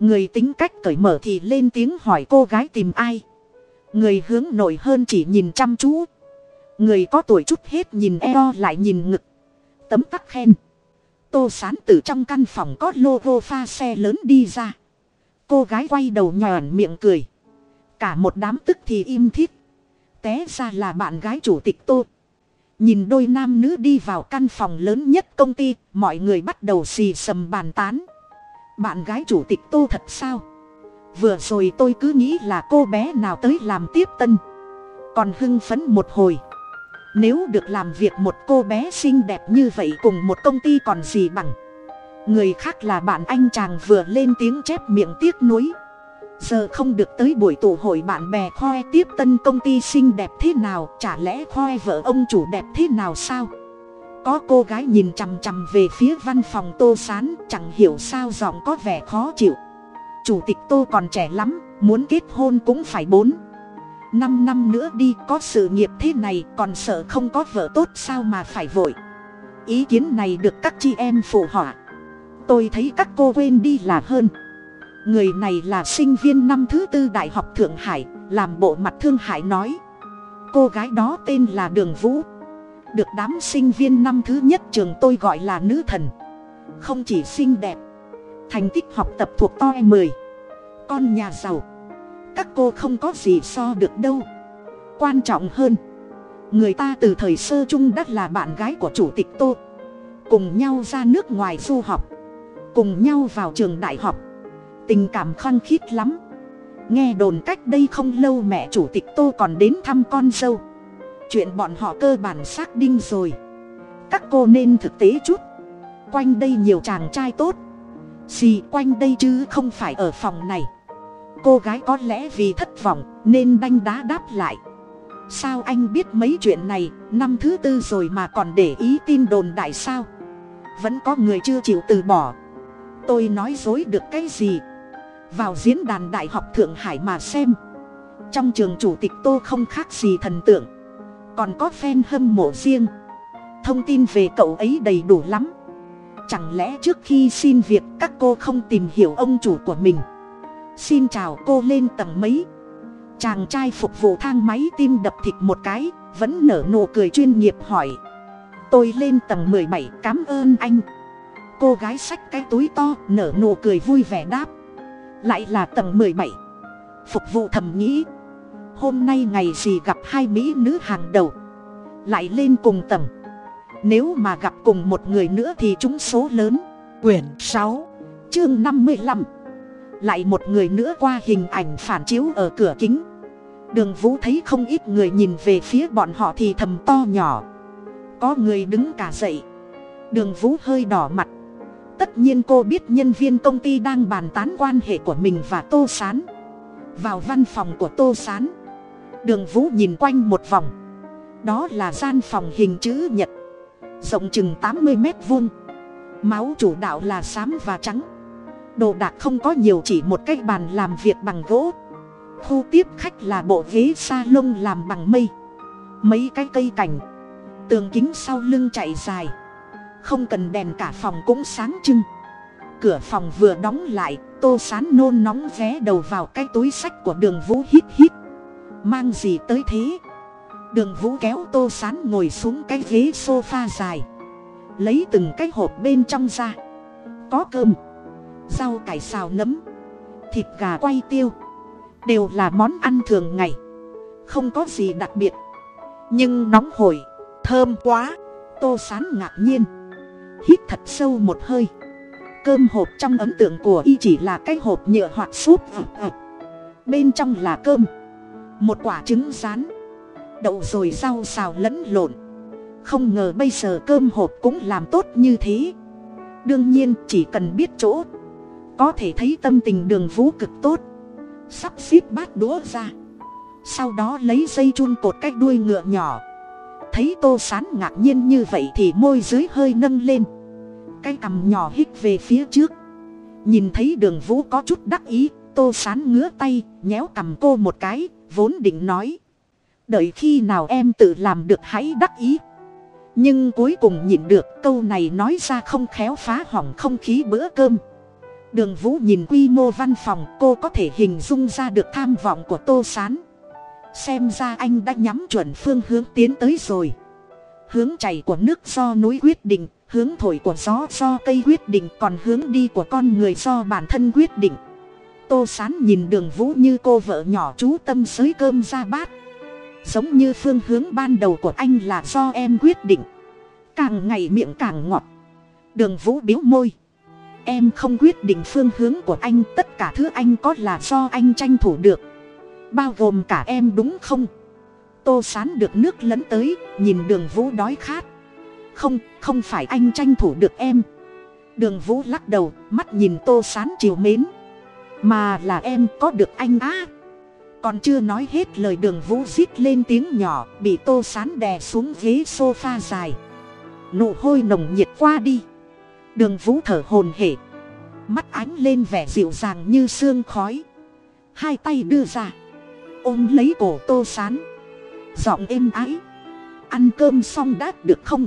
Người tính cách cởi mở thì lên tiếng hỏi cô gái tìm ai. Người hướng nổi hơn chỉ nhìn chăm chú. Người có tuổi chút hết nhìn eo lại nhìn ngực. Tấm tắc khen. Tô sán từ trong căn phòng có logo pha xe lớn đi ra. Cô gái quay đầu nhòn miệng cười. Cả một đám tức thì im thít. Té ra là bạn gái chủ tịch tô nhìn đôi nam nữ đi vào căn phòng lớn nhất công ty, mọi người bắt đầu xì xầm bàn tán. Bạn gái chủ tịch tô thật sao? Vừa rồi tôi cứ nghĩ là cô bé nào tới làm tiếp tân. Còn hưng phấn một hồi. Nếu được làm việc một cô bé xinh đẹp như vậy cùng một công ty còn gì bằng? Người khác là bạn anh chàng vừa lên tiếng chép miệng tiếc nuối giờ không được tới buổi tụ hội bạn bè khoe tiếp tân công ty xinh đẹp thế nào, chả lẽ khoe vợ ông chủ đẹp thế nào sao? Có cô gái nhìn chằm chằm về phía văn phòng tô sán, chẳng hiểu sao giọng có vẻ khó chịu. Chủ tịch tô còn trẻ lắm, muốn kết hôn cũng phải bốn, năm năm nữa đi, có sự nghiệp thế này, còn sợ không có vợ tốt sao mà phải vội. Ý kiến này được các chị em phụ họa. Tôi thấy các cô quên đi là hơn người này là sinh viên năm thứ tư đại học thượng hải, làm bộ mặt thương hải nói. Cô gái đó tên là đường vũ. Được đám sinh viên năm thứ nhất trường tôi gọi là nữ thần. Không chỉ xinh đẹp, thành tích học tập thuộc to mười. Con nhà giàu, các cô không có gì so được đâu. Quan trọng hơn, người ta từ thời sơ chung đã là bạn gái của chủ tịch tô cùng nhau ra nước ngoài du học, cùng nhau vào trường đại học tình cảm khăng khít lắm. Nghe đồn cách đây không lâu mẹ chủ tịch tô còn đến thăm con dâu. Chuyện bọn họ cơ bản xác đinh rồi. Các cô nên thực tế chút. Quanh đây nhiều chàng trai tốt. Gì quanh đây chứ không phải ở phòng này. Cô gái có lẽ vì thất vọng nên đanh đá đáp lại. Sao anh biết mấy chuyện này, năm thứ tư rồi mà còn để ý tin đồn đại sao? Vẫn có người chưa chịu từ bỏ. Tôi nói dối được cái gì? Vào diễn đàn đại học thượng hải mà xem. Trong trường chủ tịch tô không khác gì thần tượng. Còn có fan hâm mộ riêng. Thông tin về cậu ấy đầy đủ lắm. Chẳng lẽ trước khi xin việc các cô không tìm hiểu ông chủ của mình? Xin chào cô lên tầng mấy? Chàng trai phục vụ thang máy tim đập thịt một cái, vẫn nở nụ cười chuyên nghiệp hỏi. Tôi lên tầng mười bảy cám ơn anh. Cô gái xách cái túi to, nở nụ cười vui vẻ đáp lại là tầng mười bảy. Phục vụ thầm nghĩ. Hôm nay ngày gì gặp hai mỹ nữ hàng đầu. Lại lên cùng tầng. Nếu mà gặp cùng một người nữa thì chúng số lớn. Quyển sáu, chương năm mươi lăm. Lại một người nữa qua hình ảnh phản chiếu ở cửa kính. Đường vũ thấy không ít người nhìn về phía bọn họ thì thầm to nhỏ. Có người đứng cả dậy. Đường vũ hơi đỏ mặt tất nhiên cô biết nhân viên công ty đang bàn tán quan hệ của mình và tô s á n vào văn phòng của tô s á n đường vũ nhìn quanh một vòng. Đó là gian phòng hình chữ nhật, rộng chừng tám mươi mét vuông. Máu chủ đạo là xám và trắng. Đồ đạc không có nhiều, chỉ một cái bàn làm việc bằng gỗ. Khu tiếp khách là bộ ghế s a lông làm bằng mây. Mấy cái cây cảnh, tường kính sau lưng chạy dài không cần đèn cả phòng cũng sáng trưng. Cửa phòng vừa đóng lại, tô sán nôn nóng vé đầu vào cái túi sách của đường vũ hít hít. Mang gì tới thế? Đường vũ kéo tô sán ngồi xuống cái ghế s o f a dài. Lấy từng cái hộp bên trong ra. Có cơm, rau cải xào nấm, thịt gà quay tiêu. Đều là món ăn thường ngày. Không có gì đặc biệt. Nhưng nóng hổi, thơm quá. Tô sán ngạc nhiên hít thật sâu một hơi. Cơm hộp trong ấn tượng của y chỉ là cái hộp nhựa hoặc súp ừ, ừ. bên trong là cơm. Một quả trứng rán. Đậu rồi rau xào lẫn lộn. Không ngờ bây giờ cơm hộp cũng làm tốt như thế. Đương nhiên chỉ cần biết chỗ. Có thể thấy tâm tình đường vũ cực tốt. Sắp xếp bát đũa ra. Sau đó lấy dây chun cột cái đuôi ngựa nhỏ thấy tô sán ngạc nhiên như vậy thì môi dưới hơi nâng lên. Cái cằm nhỏ hít về phía trước. Nhìn thấy đường vũ có chút đắc ý, tô sán ngứa tay, nhéo cằm cô một cái, vốn định nói. Đợi khi nào em tự làm được hãy đắc ý. Nhưng cuối cùng nhìn được, câu này nói ra không khéo phá hỏng không khí bữa cơm. Đường vũ nhìn quy mô văn phòng, cô có thể hình dung ra được tham vọng của tô sán xem ra anh đã nhắm chuẩn phương hướng tiến tới rồi. Hướng chảy của nước do núi quyết định, hướng thổi của gió do cây quyết định, còn hướng đi của con người do bản thân quyết định. Tô sán nhìn đường vũ như cô vợ nhỏ chú tâm xới cơm ra bát. Giống như phương hướng ban đầu của anh là do em quyết định. Càng ngày miệng càng ngọt. Đường vũ biếu môi. Em không quyết định phương hướng của anh, tất cả thứ anh có là do anh tranh thủ được bao gồm cả em đúng không? Tô sán được nước lấn tới, nhìn đường vũ đói khát. Không không phải anh tranh thủ được em. Đường vũ lắc đầu, mắt nhìn tô sán chiều mến. Mà là em có được anh á. Còn chưa nói hết lời đường vũ rít lên tiếng nhỏ, bị tô sán đè xuống ghế s o f a dài. Nụ hôi nồng nhiệt qua đi. Đường vũ thở hồn hể mắt ánh lên vẻ dịu dàng như sương khói. Hai tay đưa ra ôm lấy cổ tô sán. Giọng êm ái. Ăn cơm xong đã được không?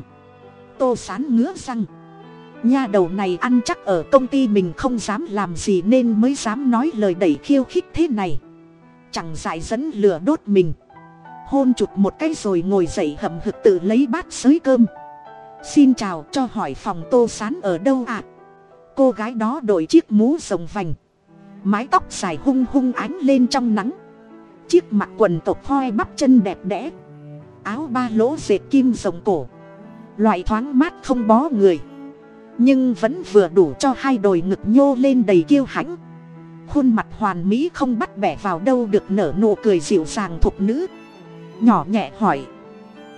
Tô sán ngứa răng. Nha đầu này ăn chắc ở công ty mình không dám làm gì nên mới dám nói lời đẩy khiêu khích thế này. Chẳng dại dẫn lửa đốt mình. Hôn chụt một cái rồi ngồi dậy hậm hực tự lấy bát xới cơm. Xin chào cho hỏi phòng tô sán ở đâu ạ? Cô gái đó đội chiếc mũ rồng vành. Mái tóc dài hung hung ánh lên trong nắng chiếc mặt quần tộc hoi bắp chân đẹp đẽ, áo ba lỗ dệt kim rồng cổ, loại thoáng mát không bó người, nhưng vẫn vừa đủ cho hai đồi ngực nhô lên đầy kiêu hãnh. Khuôn mặt hoàn mỹ không bắt bẻ vào đâu được nở nụ cười dịu dàng thục nữ. Nhỏ nhẹ hỏi,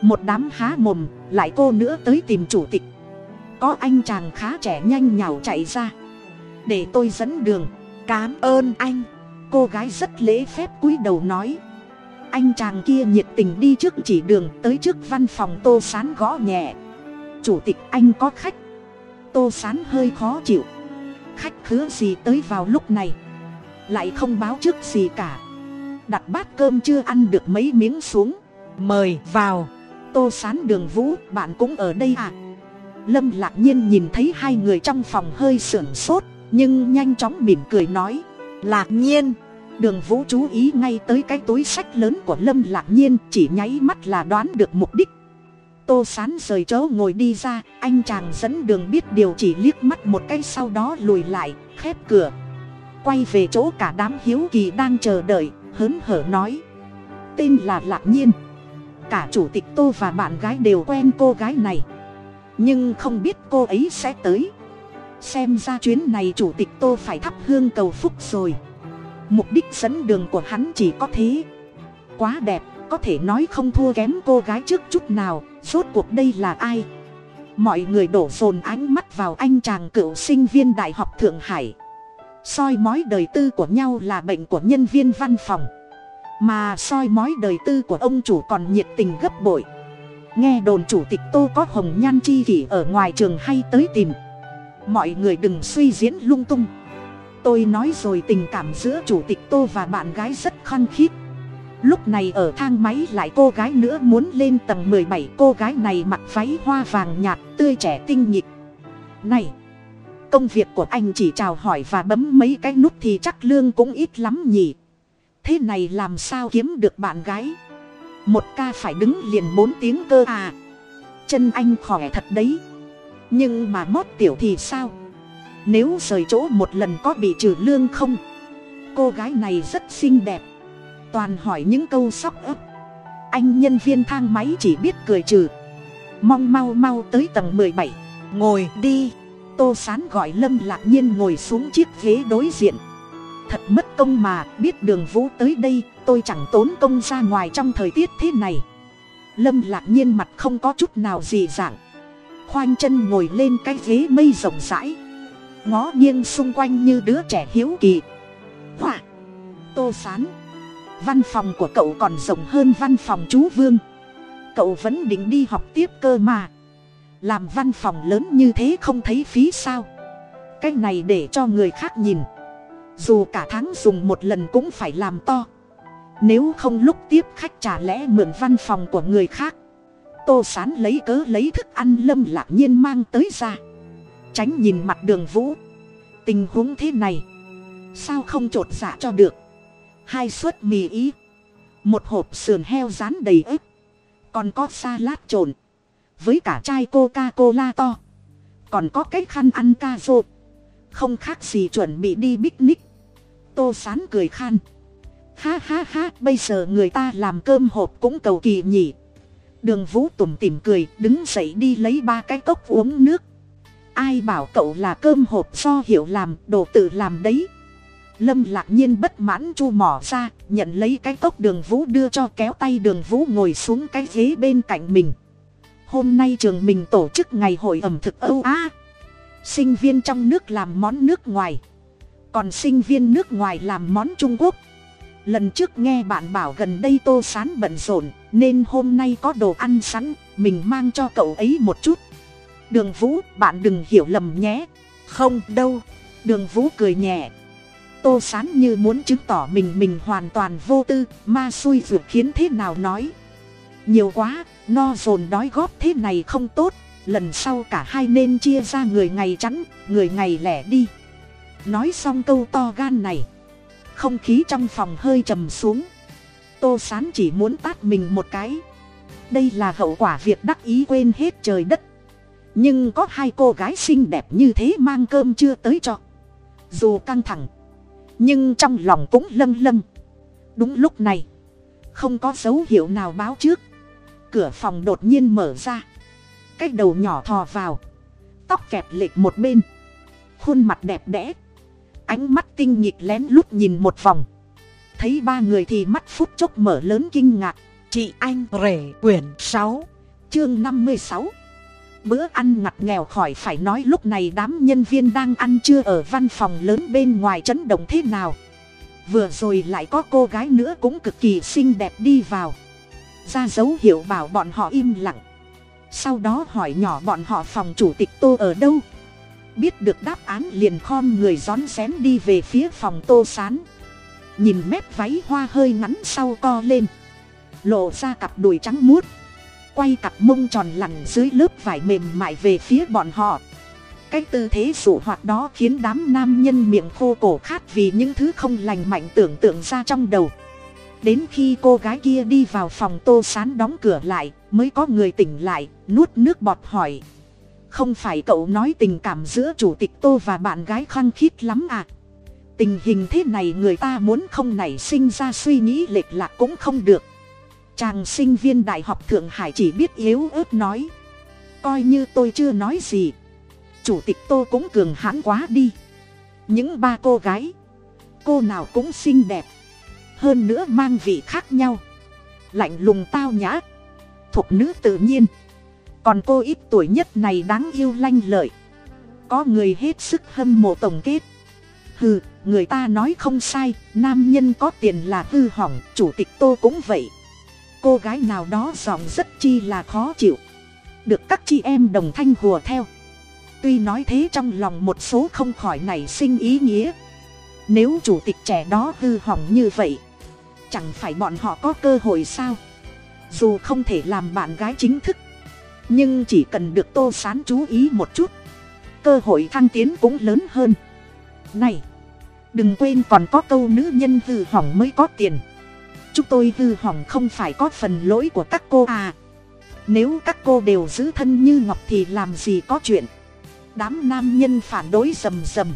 một đám há mồm, lại cô nữa tới tìm chủ tịch. Có anh chàng khá trẻ nhanh nhào chạy ra. Để tôi dẫn đường, cám ơn anh cô gái rất lễ phép cúi đầu nói. Anh chàng kia nhiệt tình đi trước chỉ đường tới trước văn phòng tô sán gõ nhẹ. Chủ tịch anh có khách. Tô sán hơi khó chịu. Khách khứa gì tới vào lúc này. Lại không báo trước gì cả. Đặt bát cơm chưa ăn được mấy miếng xuống. Mời vào. Tô sán đường vũ, bạn cũng ở đây à? Lâm lạc nhiên nhìn thấy hai người trong phòng hơi sưởng sốt, nhưng nhanh chóng mỉm cười nói. Lạc nhiên đường vũ chú ý ngay tới cái túi sách lớn của lâm lạc nhiên, chỉ nháy mắt là đoán được mục đích. Tô sán rời chỗ ngồi đi ra, anh chàng dẫn đường biết điều chỉ liếc mắt một cái sau đó lùi lại, khép cửa. Quay về chỗ cả đám hiếu kỳ đang chờ đợi, hớn hở nói. Tên là lạc nhiên. Cả chủ tịch tô và bạn gái đều quen cô gái này. Nhưng không biết cô ấy sẽ tới. Xem ra chuyến này chủ tịch tô phải thắp hương cầu phúc rồi mục đích dẫn đường của hắn chỉ có thế. Quá đẹp, có thể nói không thua kém cô gái trước chút nào, rốt cuộc đây là ai? Mọi người đổ dồn ánh mắt vào anh chàng cựu sinh viên đại học thượng hải. Soi mói đời tư của nhau là bệnh của nhân viên văn phòng. Mà soi mói đời tư của ông chủ còn nhiệt tình gấp bội. Nghe đồn chủ tịch tô có hồng nhan chi kỷ ở ngoài trường hay tới tìm. Mọi người đừng suy diễn lung tung tôi nói rồi tình cảm giữa chủ tịch tô và bạn gái rất khăng khít. Lúc này ở thang máy lại cô gái nữa muốn lên tầng mười bảy. Cô gái này mặc váy hoa vàng nhạt, tươi trẻ tinh nhịp này, công việc của anh chỉ chào hỏi và bấm mấy cái nút thì chắc lương cũng ít lắm nhỉ? Thế này làm sao kiếm được bạn gái? Một ca phải đứng liền bốn tiếng cơ à? Chân anh khỏe thật đấy. Nhưng mà mót tiểu thì sao? Nếu rời chỗ một lần có bị trừ lương không? Cô gái này rất xinh đẹp. Toàn hỏi những câu sóc ấp anh nhân viên thang máy chỉ biết cười trừ. Mong mau mau tới tầng mười bảy. Ngồi đi. Tô sán gọi lâm lạc nhiên ngồi xuống chiếc ghế đối diện. Thật mất công mà biết đường vũ tới đây, tôi chẳng tốn công ra ngoài trong thời tiết thế này. Lâm lạc nhiên mặt không có chút nào gì dạng. Khoanh chân ngồi lên cái ghế mây rộng rãi ngó nghiêng xung quanh như đứa trẻ hiếu kỳ. Họa. Tô sán. Văn phòng của cậu còn rộng hơn văn phòng chú vương. Cậu vẫn định đi học tiếp cơ mà. Làm văn phòng lớn như thế không thấy phí sao? Cái này để cho người khác nhìn. Dù cả tháng dùng một lần cũng phải làm to. Nếu không lúc tiếp khách trả lẽ mượn văn phòng của người khác. Tô sán lấy cớ lấy thức ăn lâm lạc nhiên mang tới ra tránh nhìn mặt đường vũ. Tình huống thế này, sao không t r ộ t dạ cho được? Hai suất mì ý, một hộp sườn heo rán đầy ức còn có salad trộn, với cả chai coca cola to. Còn có cái khăn ăn ca rô không khác gì chuẩn bị đi picnic. Tô sán cười khan. Ha ha ha, bây giờ người ta làm cơm hộp cũng cầu kỳ nhỉ. Đường vũ tủm tỉm cười, đứng dậy đi lấy ba cái cốc uống nước ai bảo cậu là cơm hộp do hiểu làm, đồ tự làm đấy? Lâm lạc nhiên bất mãn chu mỏ ra, nhận lấy cái cốc đường vũ đưa cho kéo tay đường vũ ngồi xuống cái ghế bên cạnh mình. Hôm nay trường mình tổ chức ngày hội ẩm thực âu á. Sinh viên trong nước làm món nước ngoài. Còn sinh viên nước ngoài làm món trung quốc. Lần trước nghe bạn bảo gần đây tô sán bận rộn, nên hôm nay có đồ ăn sẵn, mình mang cho cậu ấy một chút đường vũ, bạn đừng hiểu lầm nhé. Không đâu. đường vũ cười nhẹ. Tô sán như muốn chứng tỏ mình mình hoàn toàn vô tư, ma xui ruột khiến thế nào nói. Nhiều quá, no dồn đói góp thế này không tốt. Lần sau cả hai nên chia ra người ngày chắn, người ngày lẻ đi. Nói xong câu to gan này. Không khí trong phòng hơi trầm xuống. Tô sán chỉ muốn tát mình một cái. Đây là hậu quả việc đắc ý quên hết trời đất nhưng có hai cô gái xinh đẹp như thế mang cơm chưa tới cho. Dù căng thẳng, nhưng trong lòng cũng lâng lâng. Đúng lúc này, không có dấu hiệu nào báo trước. Cửa phòng đột nhiên mở ra. Cái đầu nhỏ thò vào, tóc kẹp lệch một bên. Khuôn mặt đẹp đẽ, ánh mắt tinh nhịp lén lút nhìn một vòng. Thấy ba người thì mắt phút chốc mở lớn kinh ngạc. Chị anh rể, quyển sáu, chương năm mươi sáu bữa ăn ngặt nghèo khỏi phải nói lúc này đám nhân viên đang ăn trưa ở văn phòng lớn bên ngoài chấn động thế nào. Vừa rồi lại có cô gái nữa cũng cực kỳ xinh đẹp đi vào. Ra dấu hiệu bảo bọn họ im lặng. Sau đó hỏi nhỏ bọn họ phòng chủ tịch tô ở đâu. Biết được đáp án liền khom người rón rén đi về phía phòng tô sán. Nhìn mép váy hoa hơi ngắn sau co lên. Lộ ra cặp đùi trắng muốt quay cặp mông tròn lằn dưới lớp vải mềm mại về phía bọn họ. Cái tư thế dụ hoạt đó khiến đám nam nhân miệng khô cổ khát vì những thứ không lành mạnh tưởng tượng ra trong đầu. Đến khi cô gái kia đi vào phòng tô sán đóng cửa lại, mới có người tỉnh lại, nuốt nước bọt hỏi. Không phải cậu nói tình cảm giữa chủ tịch tô và bạn gái khăng khít lắm à? Tình hình thế này người ta muốn không nảy sinh ra suy nghĩ lệch lạc cũng không được chàng sinh viên đại học thượng hải chỉ biết yếu ớt nói. Coi như tôi chưa nói gì. Chủ tịch tô cũng cường hãn quá đi. Những ba cô gái, cô nào cũng xinh đẹp. Hơn nữa mang vị khác nhau. Lạnh lùng tao nhã. Thuộc nữ tự nhiên. Còn cô ít tuổi nhất này đáng yêu lanh lợi. Có người hết sức hâm mộ tổng kết. Hừ, người ta nói không sai, nam nhân có tiền là hư hỏng, chủ tịch tô cũng vậy cô gái nào đó giọng rất chi là khó chịu. Được các chị em đồng thanh hùa theo. Tuy nói thế trong lòng một số không khỏi nảy sinh ý nghĩa. Nếu chủ tịch trẻ đó hư hỏng như vậy, chẳng phải bọn họ có cơ hội sao? Dù không thể làm bạn gái chính thức, nhưng chỉ cần được tô sán chú ý một chút, cơ hội thăng tiến cũng lớn hơn. Này, đừng quên còn có câu nữ nhân hư hỏng mới có tiền chúng tôi hư hỏng không phải có phần lỗi của các cô à. Nếu các cô đều giữ thân như ngọc thì làm gì có chuyện. Đám nam nhân phản đối rầm rầm.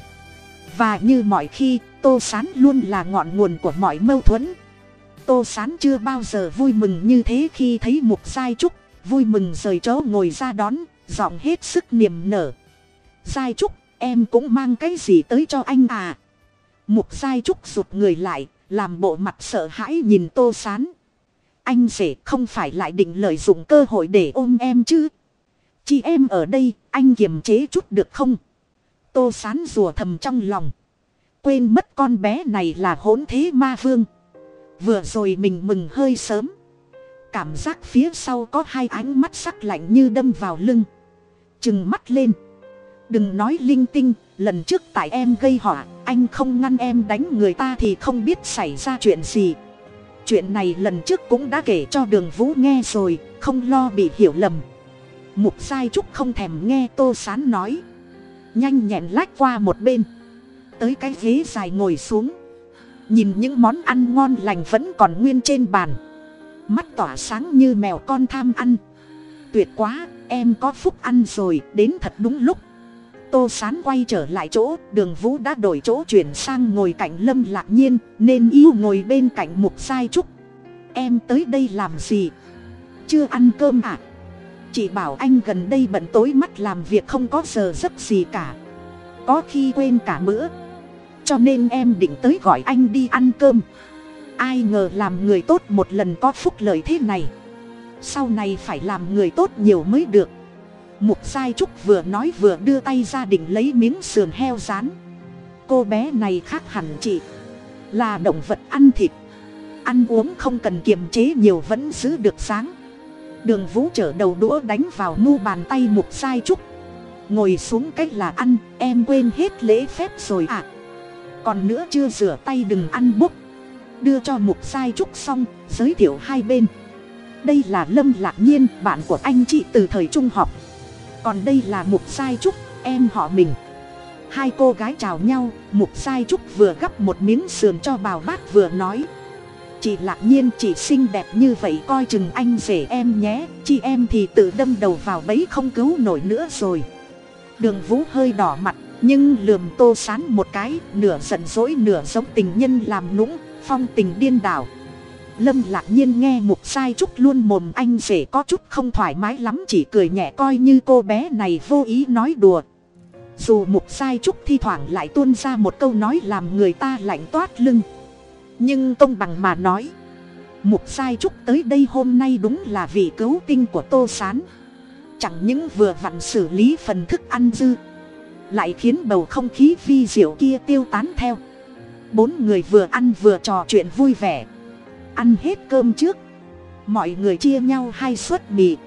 Và như mọi khi, tô sán luôn là ngọn nguồn của mọi mâu thuẫn. Tô sán chưa bao giờ vui mừng như thế khi thấy mục giai trúc, vui mừng rời chỗ ngồi ra đón giọng hết sức niềm nở. Giai trúc, em cũng mang cái gì tới cho anh à? Mục giai trúc rụt người lại làm bộ mặt sợ hãi nhìn tô sán. Anh rể không phải lại định lợi dụng cơ hội để ôm em chứ? Chị em ở đây, anh kiềm chế chút được không? Tô sán rùa thầm trong lòng. Quên mất con bé này là hỗn thế ma vương. Vừa rồi mình mừng hơi sớm. Cảm giác phía sau có hai ánh mắt sắc lạnh như đâm vào lưng. Chừng mắt lên. Đừng nói linh tinh lần trước tại em gây họa, anh không ngăn em đánh người ta thì không biết xảy ra chuyện gì. Chuyện này lần trước cũng đã kể cho đường vũ nghe rồi, không lo bị hiểu lầm. Mục sai trúc không thèm nghe tô sán nói. Nhanh nhẹn lách qua một bên. Tới cái ghế dài ngồi xuống. Nhìn những món ăn ngon lành vẫn còn nguyên trên bàn. Mắt tỏa sáng như mèo con tham ăn. Tuyệt quá, em có phúc ăn rồi, đến thật đúng lúc tô sán quay trở lại chỗ, đường vũ đã đổi chỗ chuyển sang ngồi cạnh lâm lạc nhiên, nên yêu ngồi bên cạnh mục sai trúc. Em tới đây làm gì? Chưa ăn cơm à? Chị bảo anh gần đây bận tối mắt làm việc không có giờ giấc gì cả. Có khi quên cả bữa. Cho nên em định tới gọi anh đi ăn cơm. Ai ngờ làm người tốt một lần có phúc lợi thế này. Sau này phải làm người tốt nhiều mới được mục sai trúc vừa nói vừa đưa tay ra định lấy miếng sườn heo rán. Cô bé này khác hẳn chị, là động vật ăn thịt. Ăn uống không cần kiềm chế nhiều vẫn giữ được sáng. Đường vũ chở đầu đũa đánh vào mu bàn tay mục sai trúc. Ngồi xuống cách là ăn, em quên hết lễ phép rồi à còn nữa chưa rửa tay đừng ăn bốc. Đưa cho mục sai trúc xong, giới thiệu hai bên. Đây là lâm lạc nhiên, bạn của anh chị từ thời trung học còn đây là mục sai trúc, em họ mình. Hai cô gái chào nhau mục sai trúc vừa gắp một miếng sườn cho bào bát vừa nói. Chị lạc nhiên, chị xinh đẹp như vậy, coi chừng anh rể em nhé, chị em thì tự đâm đầu vào bẫy không cứu nổi nữa rồi. Đường vũ hơi đỏ mặt, nhưng lườm tô sán một cái, nửa giận dỗi nửa giống tình nhân làm nũng, phong tình điên đảo lâm lạc nhiên nghe mục sai trúc luôn mồm anh rể có chút không thoải mái lắm chỉ cười nhẹ coi như cô bé này vô ý nói đùa. Dù mục sai trúc thi thoảng lại tuôn ra một câu nói làm người ta lạnh toát lưng. Nhưng công bằng mà nói mục sai trúc tới đây hôm nay đúng là vị cứu tinh của tô s á n chẳng những vừa vặn xử lý phần thức ăn dư, lại khiến bầu không khí vi diệu kia tiêu tán theo. Bốn người vừa ăn vừa trò chuyện vui vẻ ăn hết cơm trước. Mọi người chia nhau hai suất mì.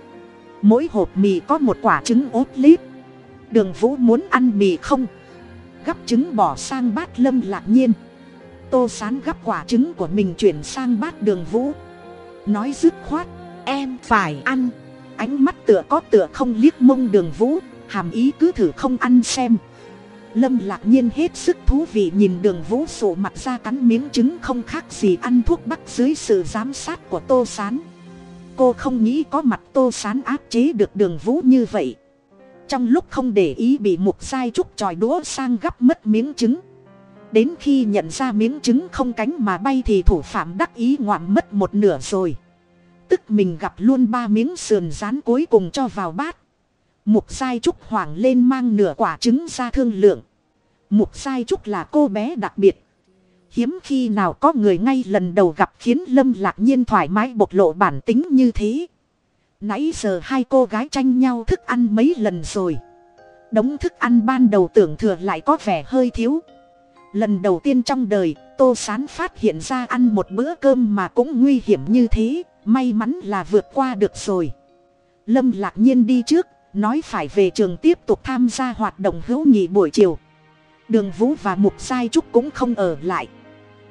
Mỗi hộp mì có một quả trứng ốp lít. Đường vũ muốn ăn mì không? Gắp trứng bỏ sang bát lâm lạc nhiên. Tô sán gắp quả trứng của mình chuyển sang bát đường vũ. Nói dứt khoát, em phải ăn. Ánh mắt tựa có tựa không liếc mông đường vũ, hàm ý cứ thử không ăn xem lâm lạc nhiên hết sức thú vị nhìn đường vũ sổ mặt ra cắn miếng trứng không khác gì ăn thuốc bắc dưới sự giám sát của tô s á n cô không nghĩ có mặt tô s á n áp chế được đường vũ như vậy. Trong lúc không để ý bị mục sai trúc tròi đũa sang gắp mất miếng trứng. Đến khi nhận ra miếng trứng không cánh mà bay thì thủ phạm đắc ý ngoạm mất một nửa rồi. Tức mình gặp luôn ba miếng sườn rán cuối cùng cho vào bát mục sai trúc hoảng lên mang nửa quả trứng ra thương lượng. Mục sai trúc là cô bé đặc biệt. Hiếm khi nào có người ngay lần đầu gặp khiến lâm lạc nhiên thoải mái bộc lộ bản tính như thế. Nãy giờ hai cô gái tranh nhau thức ăn mấy lần rồi. Đống thức ăn ban đầu tưởng thừa lại có vẻ hơi thiếu. Lần đầu tiên trong đời, tô sán phát hiện ra ăn một bữa cơm mà cũng nguy hiểm như thế, may mắn là vượt qua được rồi. Lâm lạc nhiên đi trước nói phải về trường tiếp tục tham gia hoạt động hữu nghị buổi chiều. Đường vũ và mục sai trúc cũng không ở lại.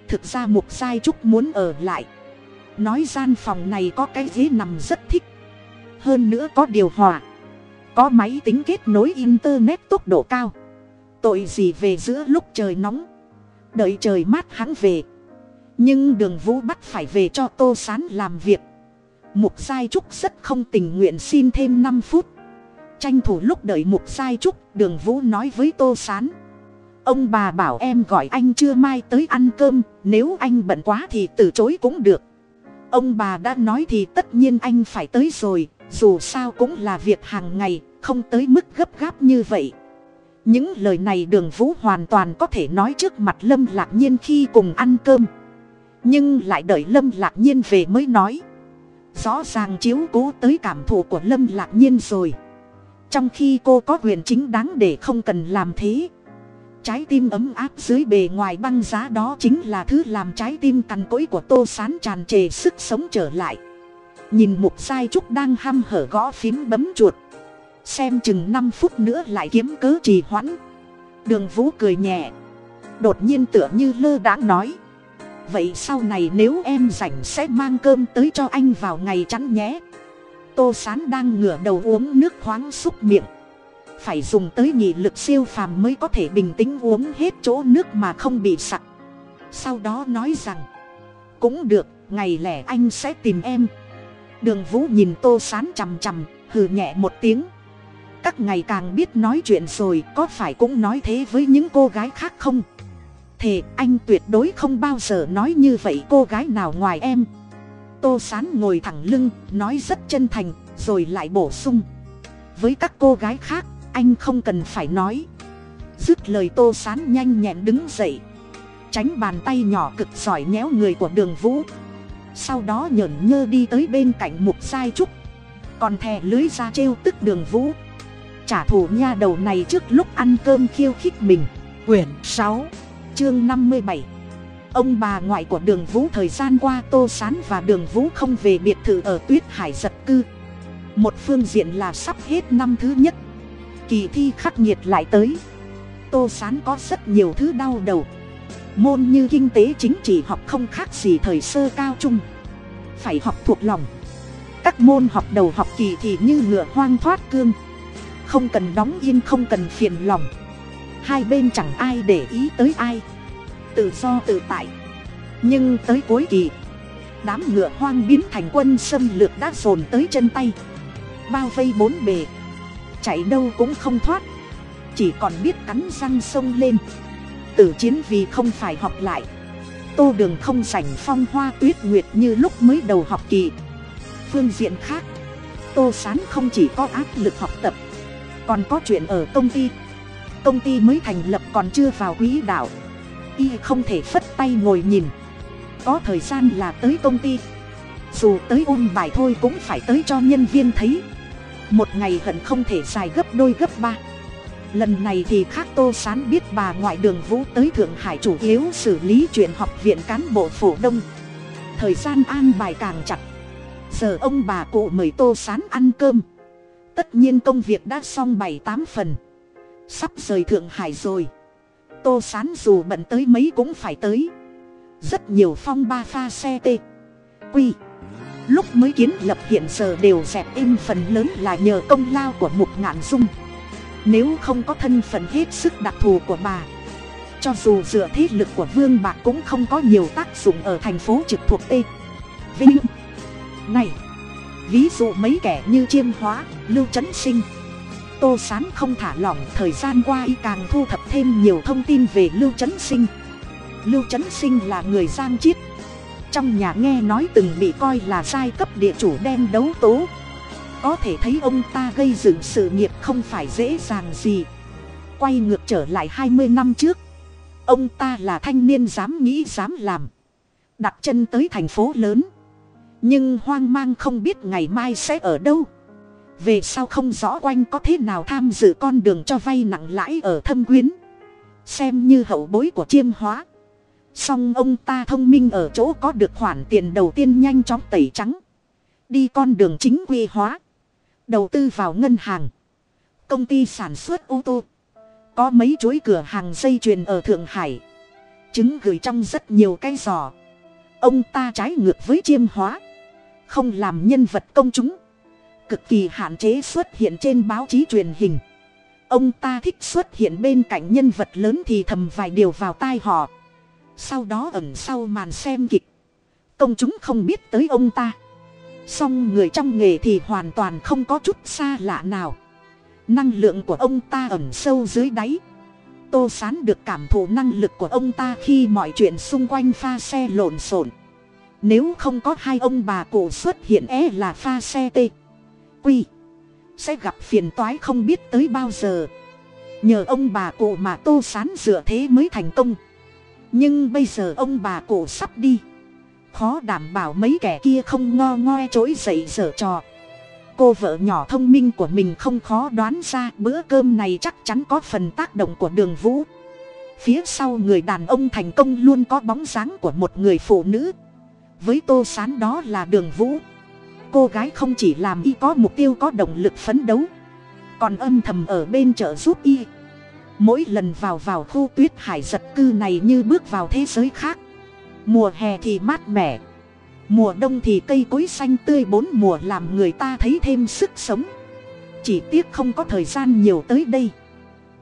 Thực ra mục sai trúc muốn ở lại. Nói gian phòng này có cái ghế nằm rất thích. Hơn nữa có điều hòa. Có máy tính kết nối internet tốc độ cao. Tội gì về giữa lúc trời nóng. Đợi trời mát hắn về. Nhưng đường vũ bắt phải về cho tô sán làm việc. Mục giai trúc rất không tình nguyện xin thêm năm phút tranh thủ lúc đợi mục sai trúc, đường vũ nói với tô sán. Ông bà bảo em gọi anh chưa mai tới ăn cơm, nếu anh bận quá thì từ chối cũng được. Ông bà đã nói thì tất nhiên anh phải tới rồi, dù sao cũng là việc hàng ngày, không tới mức gấp gáp như vậy. Những lời này đường vũ hoàn toàn có thể nói trước mặt lâm lạc nhiên khi cùng ăn cơm. Nhưng lại đợi lâm lạc nhiên về mới nói. Rõ ràng chiếu cố tới cảm thụ của lâm lạc nhiên rồi trong khi cô có quyền chính đáng để không cần làm thế. Trái tim ấm áp dưới bề ngoài băng giá đó chính là thứ làm trái tim cằn cỗi của tô sán tràn trề sức sống trở lại. Nhìn mục sai trúc đang hăm hở gõ phím bấm chuột. Xem chừng năm phút nữa lại kiếm cớ trì hoãn. Đường vũ cười nhẹ. Đột nhiên tựa như lơ đãng nói. Vậy sau này nếu em rảnh sẽ mang cơm tới cho anh vào ngày chắn nhé tô sán đang ngửa đầu uống nước khoáng xúc miệng. Phải dùng tới nhị lực siêu phàm mới có thể bình tĩnh uống hết chỗ nước mà không bị sặc. Sau đó nói rằng, cũng được, ngày lẻ anh sẽ tìm em. Đường vũ nhìn tô sán chằm chằm, hừ nhẹ một tiếng. Các ngày càng biết nói chuyện rồi, có phải cũng nói thế với những cô gái khác không? Thề, anh tuyệt đối không bao giờ nói như vậy, cô gái nào ngoài em tô sán ngồi thẳng lưng, nói rất chân thành, rồi lại bổ sung. Với các cô gái khác, anh không cần phải nói. Dứt lời tô sán nhanh nhẹn đứng dậy. Tránh bàn tay nhỏ cực giỏi nhéo người của đường vũ. Sau đó nhởn nhơ đi tới bên cạnh mục sai trúc. Còn thè lưới ra trêu tức đường vũ. Trả thù nha đầu này trước lúc ăn cơm khiêu khích mình. Quyển sáu, chương năm mươi bảy ông bà ngoại của đường vũ thời gian qua tô sán và đường vũ không về biệt thự ở tuyết hải giật cư. Một phương diện là sắp hết năm thứ nhất. Kỳ thi khắc nghiệt lại tới. Tô sán có rất nhiều thứ đau đầu. Môn như kinh tế chính trị học không khác gì thời sơ cao trung. Phải học thuộc lòng. Các môn học đầu học kỳ thì như ngựa hoang thoát cương. Không cần đóng yên, không cần phiền lòng. Hai bên chẳng ai để ý tới ai tự do tự tại. Nhưng tới cuối kỳ, đám ngựa hoang biến thành quân xâm lược đã dồn tới chân tay. Bao vây bốn bề, chạy đâu cũng không thoát. Chỉ còn biết cắn răng sông lên. Tử chiến vì không phải học lại. Tô đường không sảnh phong hoa tuyết nguyệt như lúc mới đầu học kỳ. Phương diện khác, tô sán không chỉ có áp lực học tập, còn có chuyện ở công ty. Công ty mới thành lập còn chưa vào quỹ đạo y không thể phất tay ngồi nhìn. Có thời gian là tới công ty. Dù tới ôn bài thôi cũng phải tới cho nhân viên thấy. Một ngày hận không thể dài gấp đôi gấp ba. Lần này thì khác tô sán biết bà ngoại đường vũ tới thượng hải chủ yếu xử lý chuyện học viện cán bộ phổ đông thời gian an bài càng chặt. Giờ ông bà cụ mời tô sán ăn cơm. Tất nhiên công việc đã xong bảy tám phần. Sắp rời thượng hải rồi tô sán dù bận tới mấy cũng phải tới. Rất nhiều phong ba pha xe t quy. Lúc mới kiến lập hiện giờ đều dẹp êm phần lớn là nhờ công lao của mục ngạn dung. Nếu không có thân phận hết sức đặc thù của bà, cho dù dựa thế lực của vương bạc cũng không có nhiều tác dụng ở thành phố trực thuộc t vinh. Này. Ví dụ mấy kẻ như chiêm hóa, lưu trấn sinh tô sán không thả lỏng, thời gian qua y càng thu thập thêm nhiều thông tin về lưu trấn sinh. Lưu trấn sinh là người giang chiết. Trong nhà nghe nói từng bị coi là giai cấp địa chủ đem đấu tố. Có thể thấy ông ta gây dựng sự nghiệp không phải dễ dàng gì. Quay ngược trở lại hai mươi năm trước, ông ta là thanh niên dám nghĩ dám làm. Đặt chân tới thành phố lớn. Nhưng hoang mang không biết ngày mai sẽ ở đâu về sau không rõ quanh có thế nào tham dự con đường cho vay nặng lãi ở thâm quyến. Xem như hậu bối của chiêm hóa. Song ông ta thông minh ở chỗ có được khoản tiền đầu tiên nhanh chóng tẩy trắng. Đi con đường chính quy hóa. Đầu tư vào ngân hàng. Công ty sản xuất ô tô. Có mấy chuỗi cửa hàng dây chuyền ở thượng hải. Chứng gửi trong rất nhiều cái giò. Ông ta trái ngược với chiêm hóa. Không làm nhân vật công chúng cực kỳ hạn chế xuất hiện trên báo chí truyền hình. Ông ta thích xuất hiện bên cạnh nhân vật lớn thì thầm vài điều vào tai họ. Sau đó ẩn sau màn xem kịch. Công chúng không biết tới ông ta. Song người trong nghề thì hoàn toàn không có chút xa lạ nào. Năng lượng của ông ta ẩn sâu dưới đáy. Tô sán được cảm thụ năng lực của ông ta khi mọi chuyện xung quanh pha xe lộn xộn. Nếu không có hai ông bà cụ xuất hiện é là pha xe t quy. Sẽ gặp phiền toái không biết tới bao giờ. Nhờ ông bà cụ mà tô sán dựa thế mới thành công. Nhưng bây giờ ông bà cụ sắp đi. Khó đảm bảo mấy kẻ kia không ngo ngoe trỗi dậy dở trò. Cô vợ nhỏ thông minh của mình không khó đoán ra bữa cơm này chắc chắn có phần tác động của đường vũ. Phía sau người đàn ông thành công luôn có bóng dáng của một người phụ nữ. Với tô sán đó là đường vũ cô gái không chỉ làm y có mục tiêu có động lực phấn đấu, còn âm thầm ở bên trợ giúp y. Mỗi lần vào vào khu tuyết hải giật cư này như bước vào thế giới khác. Mùa hè thì mát mẻ, mùa đông thì cây cối xanh tươi bốn mùa làm người ta thấy thêm sức sống. Chỉ tiếc không có thời gian nhiều tới đây.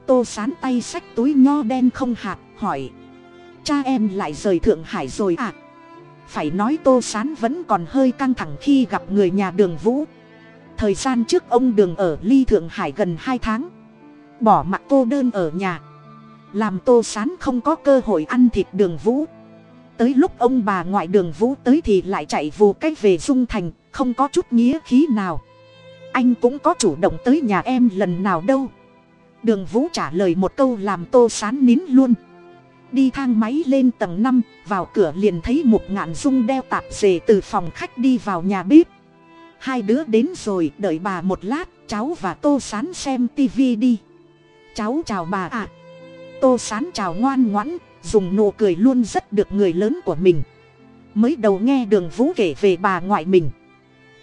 Tô sán tay xách túi nho đen không hạt, hỏi, cha em lại rời thượng hải rồi à? Phải nói tô sán vẫn còn hơi căng thẳng khi gặp người nhà đường vũ. Thời gian trước ông đường ở ly thượng hải gần hai tháng. Bỏ mặc cô đơn ở nhà. Làm tô sán không có cơ hội ăn thịt đường vũ. Tới lúc ông bà ngoại đường vũ tới thì lại chạy vù cách về dung thành, không có chút nghĩa khí nào. Anh cũng có chủ động tới nhà em lần nào đâu. Đường vũ trả lời một câu làm tô sán nín luôn đi thang máy lên tầng năm, vào cửa liền thấy một ngạn dung đeo tạp dề từ phòng khách đi vào nhà bếp. Hai đứa đến rồi, đợi bà một lát, cháu và tô sán xem tivi đi. Cháu chào bà ạ. Tô sán chào ngoan ngoãn, dùng nụ cười luôn rất được người lớn của mình. Mới đầu nghe đường vũ kể về bà ngoại mình.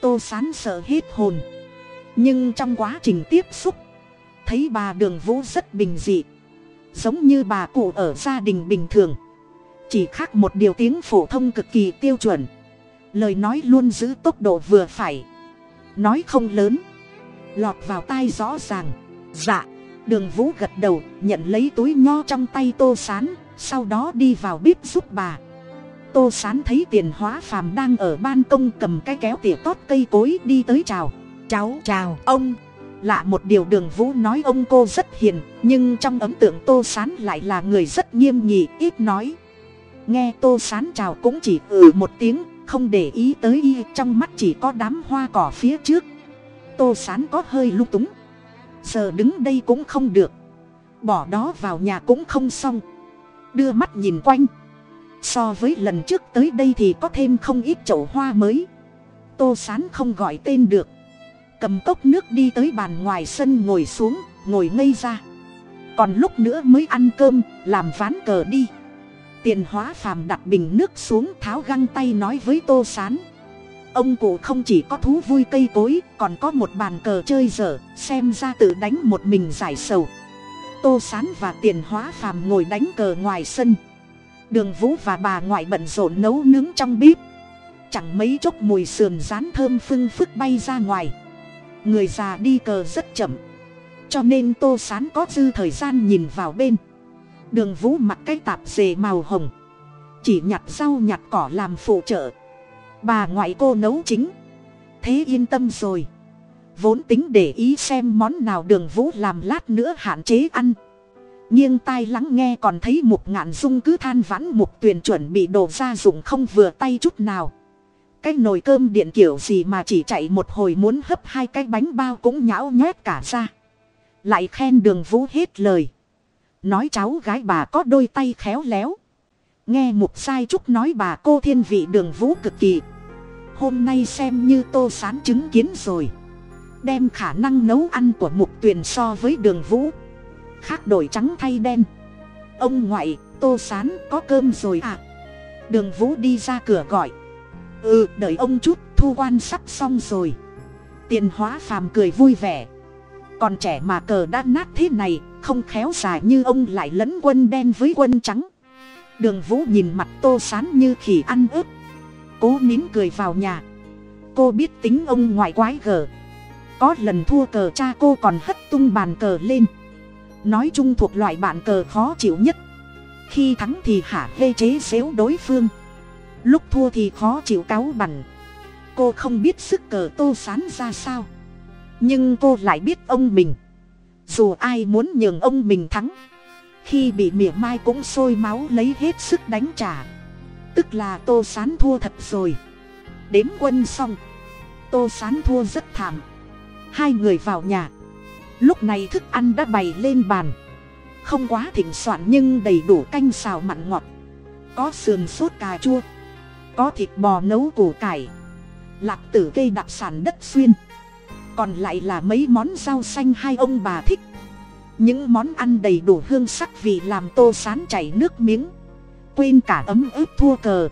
Tô sán sợ hết hồn. Nhưng trong quá trình tiếp xúc, thấy bà đường vũ rất bình dị giống như bà cụ ở gia đình bình thường. Chỉ khác một điều tiếng phổ thông cực kỳ tiêu chuẩn. Lời nói luôn giữ tốc độ vừa phải. Nói không lớn. Lọt vào tai rõ ràng. Dạ. Đường vũ gật đầu, nhận lấy túi nho trong tay tô sán, sau đó đi vào bếp giúp bà. Tô sán thấy tiền hóa phàm đang ở ban công cầm cái kéo tỉa tót cây cối đi tới chào. Cháu, chào, ông lạ một điều đường vũ nói ông cô rất hiền, nhưng trong ấn tượng tô sán lại là người rất nghiêm nghị, ít nói. Nghe tô sán chào cũng chỉ ừ một tiếng, không để ý tới y, trong mắt chỉ có đám hoa cỏ phía trước. Tô sán có hơi lung túng. Giờ đứng đây cũng không được. Bỏ đó vào nhà cũng không xong. Đưa mắt nhìn quanh. So với lần trước tới đây thì có thêm không ít chậu hoa mới. Tô sán không gọi tên được cầm cốc nước đi tới bàn ngoài sân ngồi xuống, ngồi ngây ra. Còn lúc nữa mới ăn cơm, làm ván cờ đi. Tiền hóa phàm đặt bình nước xuống tháo găng tay nói với tô s á n ông cụ không chỉ có thú vui cây cối, còn có một bàn cờ chơi dở, xem ra tự đánh một mình giải sầu. Tô s á n và tiền hóa phàm ngồi đánh cờ ngoài sân. Đường vũ và bà ngoại bận rộn nấu nướng trong bếp. Chẳng mấy chốc mùi sườn rán thơm phưng phức bay ra ngoài người già đi cờ rất chậm. Cho nên tô sán có dư thời gian nhìn vào bên. Đường vũ mặc cái tạp dề màu hồng. Chỉ nhặt rau nhặt cỏ làm phụ trợ. Bà ngoại cô nấu chính. Thế yên tâm rồi. Vốn tính để ý xem món nào đường vũ làm lát nữa hạn chế ăn. Nghiêng tai lắng nghe còn thấy một ngạn dung cứ than vãn một tuyền chuẩn bị đồ gia dụng không vừa tay chút nào cái nồi cơm điện kiểu gì mà chỉ chạy một hồi muốn hấp hai cái bánh bao cũng nhão nhét cả ra. Lại khen đường vũ hết lời. Nói cháu gái bà có đôi tay khéo léo. Nghe mục sai trúc nói bà cô thiên vị đường vũ cực kỳ. Hôm nay xem như tô sán chứng kiến rồi. Đem khả năng nấu ăn của mục tuyền so với đường vũ. Khác đổi trắng thay đen. Ông ngoại, tô sán có cơm rồi à? Đường vũ đi ra cửa gọi ừ đợi ông chút, thu quan sắp xong rồi. Tiền hóa phàm cười vui vẻ. Còn trẻ mà cờ đã nát thế này, không khéo dài như ông lại lẫn quân đen với quân trắng. Đường vũ nhìn mặt tô sán như khỉ ăn ướp. Cố nín cười vào nhà. Cô biết tính ông ngoại quái gở. Có lần thua cờ cha cô còn hất tung bàn cờ lên. Nói chung thuộc loại bạn cờ khó chịu nhất. Khi thắng thì hả hê chế xếu đối phương lúc thua thì khó chịu cáu bằn cô không biết sức cờ tô sán ra sao. Nhưng cô lại biết ông mình. Dù ai muốn nhường ông mình thắng, khi bị mỉa mai cũng sôi máu lấy hết sức đánh trả. Tức là tô sán thua thật rồi. Đếm quân xong, tô sán thua rất thảm. Hai người vào nhà. Lúc này thức ăn đã bày lên bàn. Không quá thịnh soạn nhưng đầy đủ canh xào mặn ngọt. Có sườn sốt cà chua có thịt bò nấu củ cải, lạc tử cây đặc sản đất xuyên. Còn lại là mấy món rau xanh hai ông bà thích. Những món ăn đầy đủ hương sắc vì làm tô sán chảy nước miếng, quên cả ấm ướp thua cờ.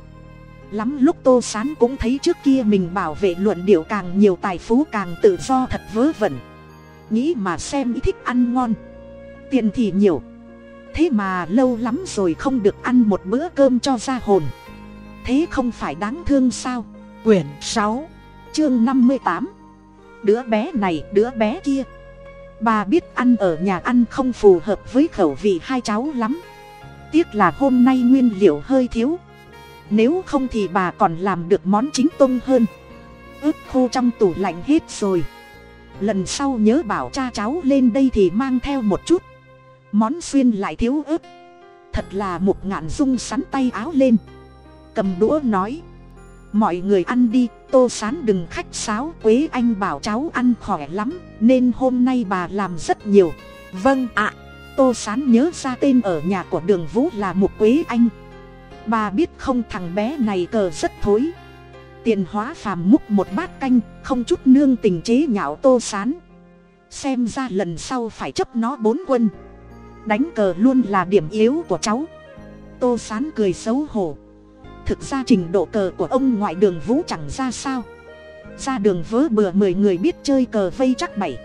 Lắm lúc tô sán cũng thấy trước kia mình bảo vệ luận điệu càng nhiều tài phú càng tự do thật vớ vẩn. Nghĩ mà xem ý thích ăn ngon, tiền thì nhiều. Thế mà lâu lắm rồi không được ăn một bữa cơm cho ra hồn thế không phải đáng thương sao? Quyển sáu, chương năm mươi tám. Đứa bé này, đứa bé kia. Bà biết ăn ở nhà ăn không phù hợp với khẩu vị hai cháu lắm. Tiếc là hôm nay nguyên liệu hơi thiếu. Nếu không thì bà còn làm được món chính tông hơn. Ướp khô trong tủ lạnh hết rồi. Lần sau nhớ bảo cha cháu lên đây thì mang theo một chút. Món xuyên lại thiếu ớt. Thật là một ngạn dung sắn tay áo lên cầm đũa nói. Mọi người ăn đi, tô sán đừng khách sáo, quế anh bảo cháu ăn khỏe lắm, nên hôm nay bà làm rất nhiều. Vâng ạ. Tô sán nhớ ra tên ở nhà của đường vũ là một quế anh. Bà biết không, thằng bé này cờ rất thối. Tiền hóa phàm múc một bát canh, không chút nương tình chế nhạo tô sán. Xem ra lần sau phải chấp nó bốn quân. Đánh cờ luôn là điểm yếu của cháu. Tô sán cười xấu hổ thực ra trình độ cờ của ông ngoại đường vũ chẳng ra sao. Ra đường vớ bừa mười người biết chơi cờ vây chắc bảy,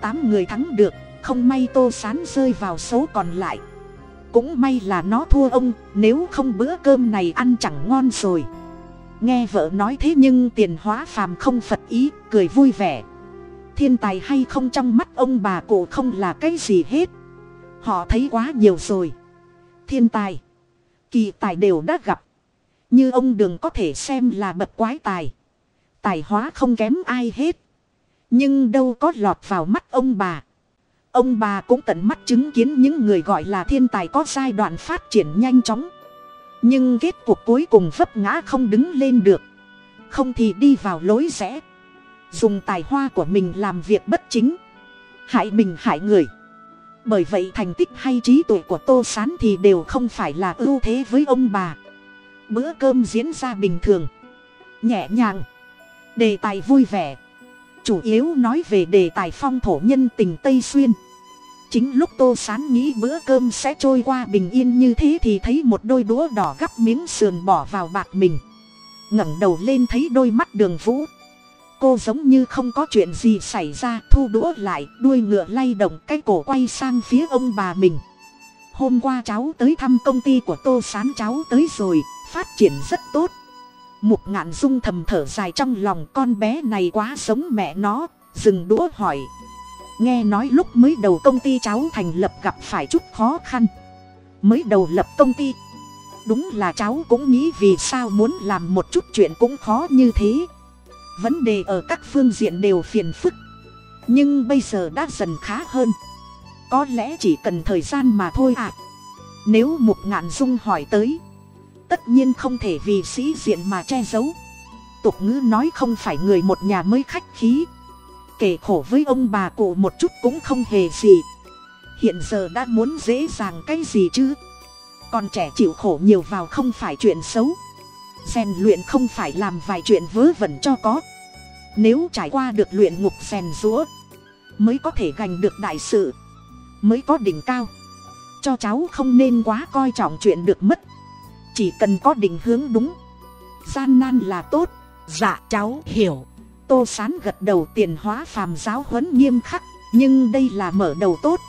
tám người thắng được, không may tô sán rơi vào số còn lại. Cũng may là nó thua ông, nếu không bữa cơm này ăn chẳng ngon rồi. Nghe vợ nói thế nhưng tiền hóa phàm không phật ý, cười vui vẻ. Thiên tài hay không trong mắt ông bà cụ không là cái gì hết. Họ thấy quá nhiều rồi. Thiên tài, kỳ tài đều đã gặp như ông đường có thể xem là bậc quái tài. Tài hóa không kém ai hết. Nhưng đâu có lọt vào mắt ông bà. Ông bà cũng tận mắt chứng kiến những người gọi là thiên tài có giai đoạn phát triển nhanh chóng. Nhưng kết cuộc cuối cùng vấp ngã không đứng lên được. Không thì đi vào lối rẽ. Dùng tài hoa của mình làm việc bất chính. Hại mình hại người. Bởi vậy thành tích hay trí tuệ của tô s á n thì đều không phải là ưu thế với ông bà bữa cơm diễn ra bình thường. Nhẹ nhàng. Đề tài vui vẻ. Chủ yếu nói về đề tài phong thổ nhân tình tây xuyên. Chính lúc tô sán nghĩ bữa cơm sẽ trôi qua bình yên như thế thì thấy một đôi đũa đỏ gắp miếng sườn bỏ vào bạc mình. ngẩng đầu lên thấy đôi mắt đường vũ. Cô giống như không có chuyện gì xảy ra, thu đũa lại, đuôi ngựa lay động, cái cổ quay sang phía ông bà mình hôm qua cháu tới thăm công ty của tô sán, cháu tới rồi, phát triển rất tốt. Mục ngạn dung thầm thở dài trong lòng, con bé này quá giống mẹ nó. Dừng đũa hỏi. Nghe nói lúc mới đầu công ty cháu thành lập gặp phải chút khó khăn. Mới đầu lập công ty. Đúng là cháu cũng nghĩ vì sao muốn làm một chút chuyện cũng khó như thế. Vấn đề ở các phương diện đều phiền phức. Nhưng bây giờ đã dần khá hơn có lẽ chỉ cần thời gian mà thôi ạ. À. nếu mục ngạn dung hỏi tới, tất nhiên không thể vì sĩ diện mà che giấu. Tục ngữ nói không phải người một nhà mới khách khí. Kể khổ với ông bà cụ một chút cũng không hề gì. Hiện giờ đã muốn dễ dàng cái gì chứ? Còn trẻ chịu khổ nhiều vào không phải chuyện xấu. Rèn luyện không phải làm vài chuyện vớ vẩn cho có. Nếu trải qua được luyện ngục rèn rúa mới có thể gành được đại sự mới có đỉnh cao. Cho cháu không nên quá coi trọng chuyện được mất. Chỉ cần có định hướng đúng. Gian nan là tốt. Dạ cháu hiểu. Tô sán gật đầu tiền hóa phàm giáo huấn nghiêm khắc. Nhưng đây là mở đầu tốt.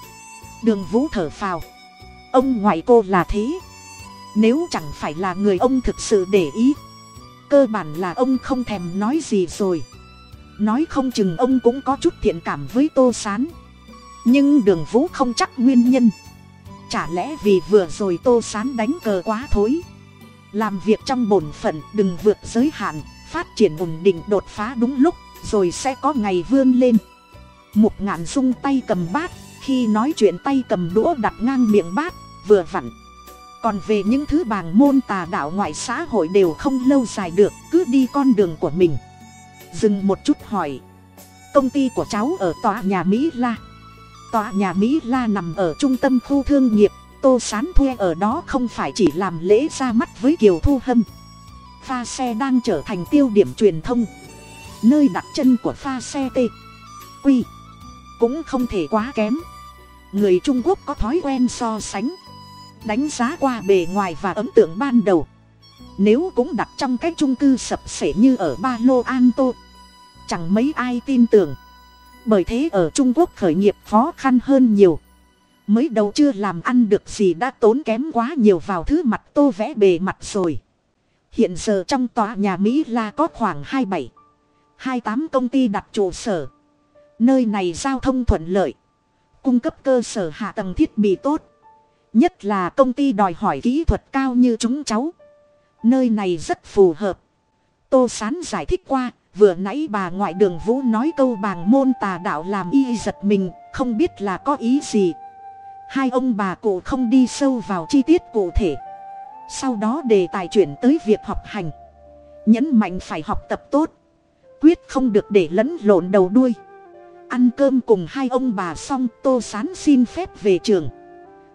Đường vũ thở phào. Ông ngoại cô là thế. Nếu chẳng phải là người ông thực sự để ý, cơ bản là ông không thèm nói gì rồi. Nói không chừng ông cũng có chút thiện cảm với tô s á n nhưng đường vũ không chắc nguyên nhân. Chả lẽ vì vừa rồi tô s á n đánh cờ quá thối. Làm việc trong bổn phận, đừng vượt giới hạn, phát triển ổn định đột phá đúng lúc, rồi sẽ có ngày vươn lên. Mục ngạn dung tay cầm bát, khi nói chuyện tay cầm đũa đặt ngang miệng bát, vừa vặn. Còn về những thứ bàng môn tà đạo ngoại xã hội đều không lâu dài được, cứ đi con đường của mình. Dừng một chút hỏi. Công ty của cháu ở tòa nhà mỹ la tòa nhà mỹ la nằm ở trung tâm khu thương nghiệp, tô sán thuê ở đó không phải chỉ làm lễ ra mắt với kiều thu hâm. Pha xe đang trở thành tiêu điểm truyền thông. Nơi đặt chân của pha xe t quy cũng không thể quá kém. Người trung quốc có thói quen so sánh, đánh giá qua bề ngoài và ấn tượng ban đầu. Nếu cũng đặt trong cái trung cư sập sể như ở ba lô an tô, chẳng mấy ai tin tưởng bởi thế ở trung quốc khởi nghiệp khó khăn hơn nhiều. Mới đầu chưa làm ăn được gì đã tốn kém quá nhiều vào thứ mặt tô vẽ bề mặt rồi. Hiện giờ trong tòa nhà mỹ la có khoảng hai bảy, hai tám công ty đặt trụ sở. Nơi này giao thông thuận lợi, cung cấp cơ sở hạ tầng thiết bị tốt. Nhất là công ty đòi hỏi kỹ thuật cao như chúng cháu. Nơi này rất phù hợp. Tô sán giải thích qua vừa nãy bà ngoại đường vũ nói câu bàng môn tà đạo làm y giật mình, không biết là có ý gì. Hai ông bà cụ không đi sâu vào chi tiết cụ thể. Sau đó đề tài chuyển tới việc học hành. Nhấn mạnh phải học tập tốt. Quyết không được để lẫn lộn đầu đuôi. Ăn cơm cùng hai ông bà xong, tô sán xin phép về trường.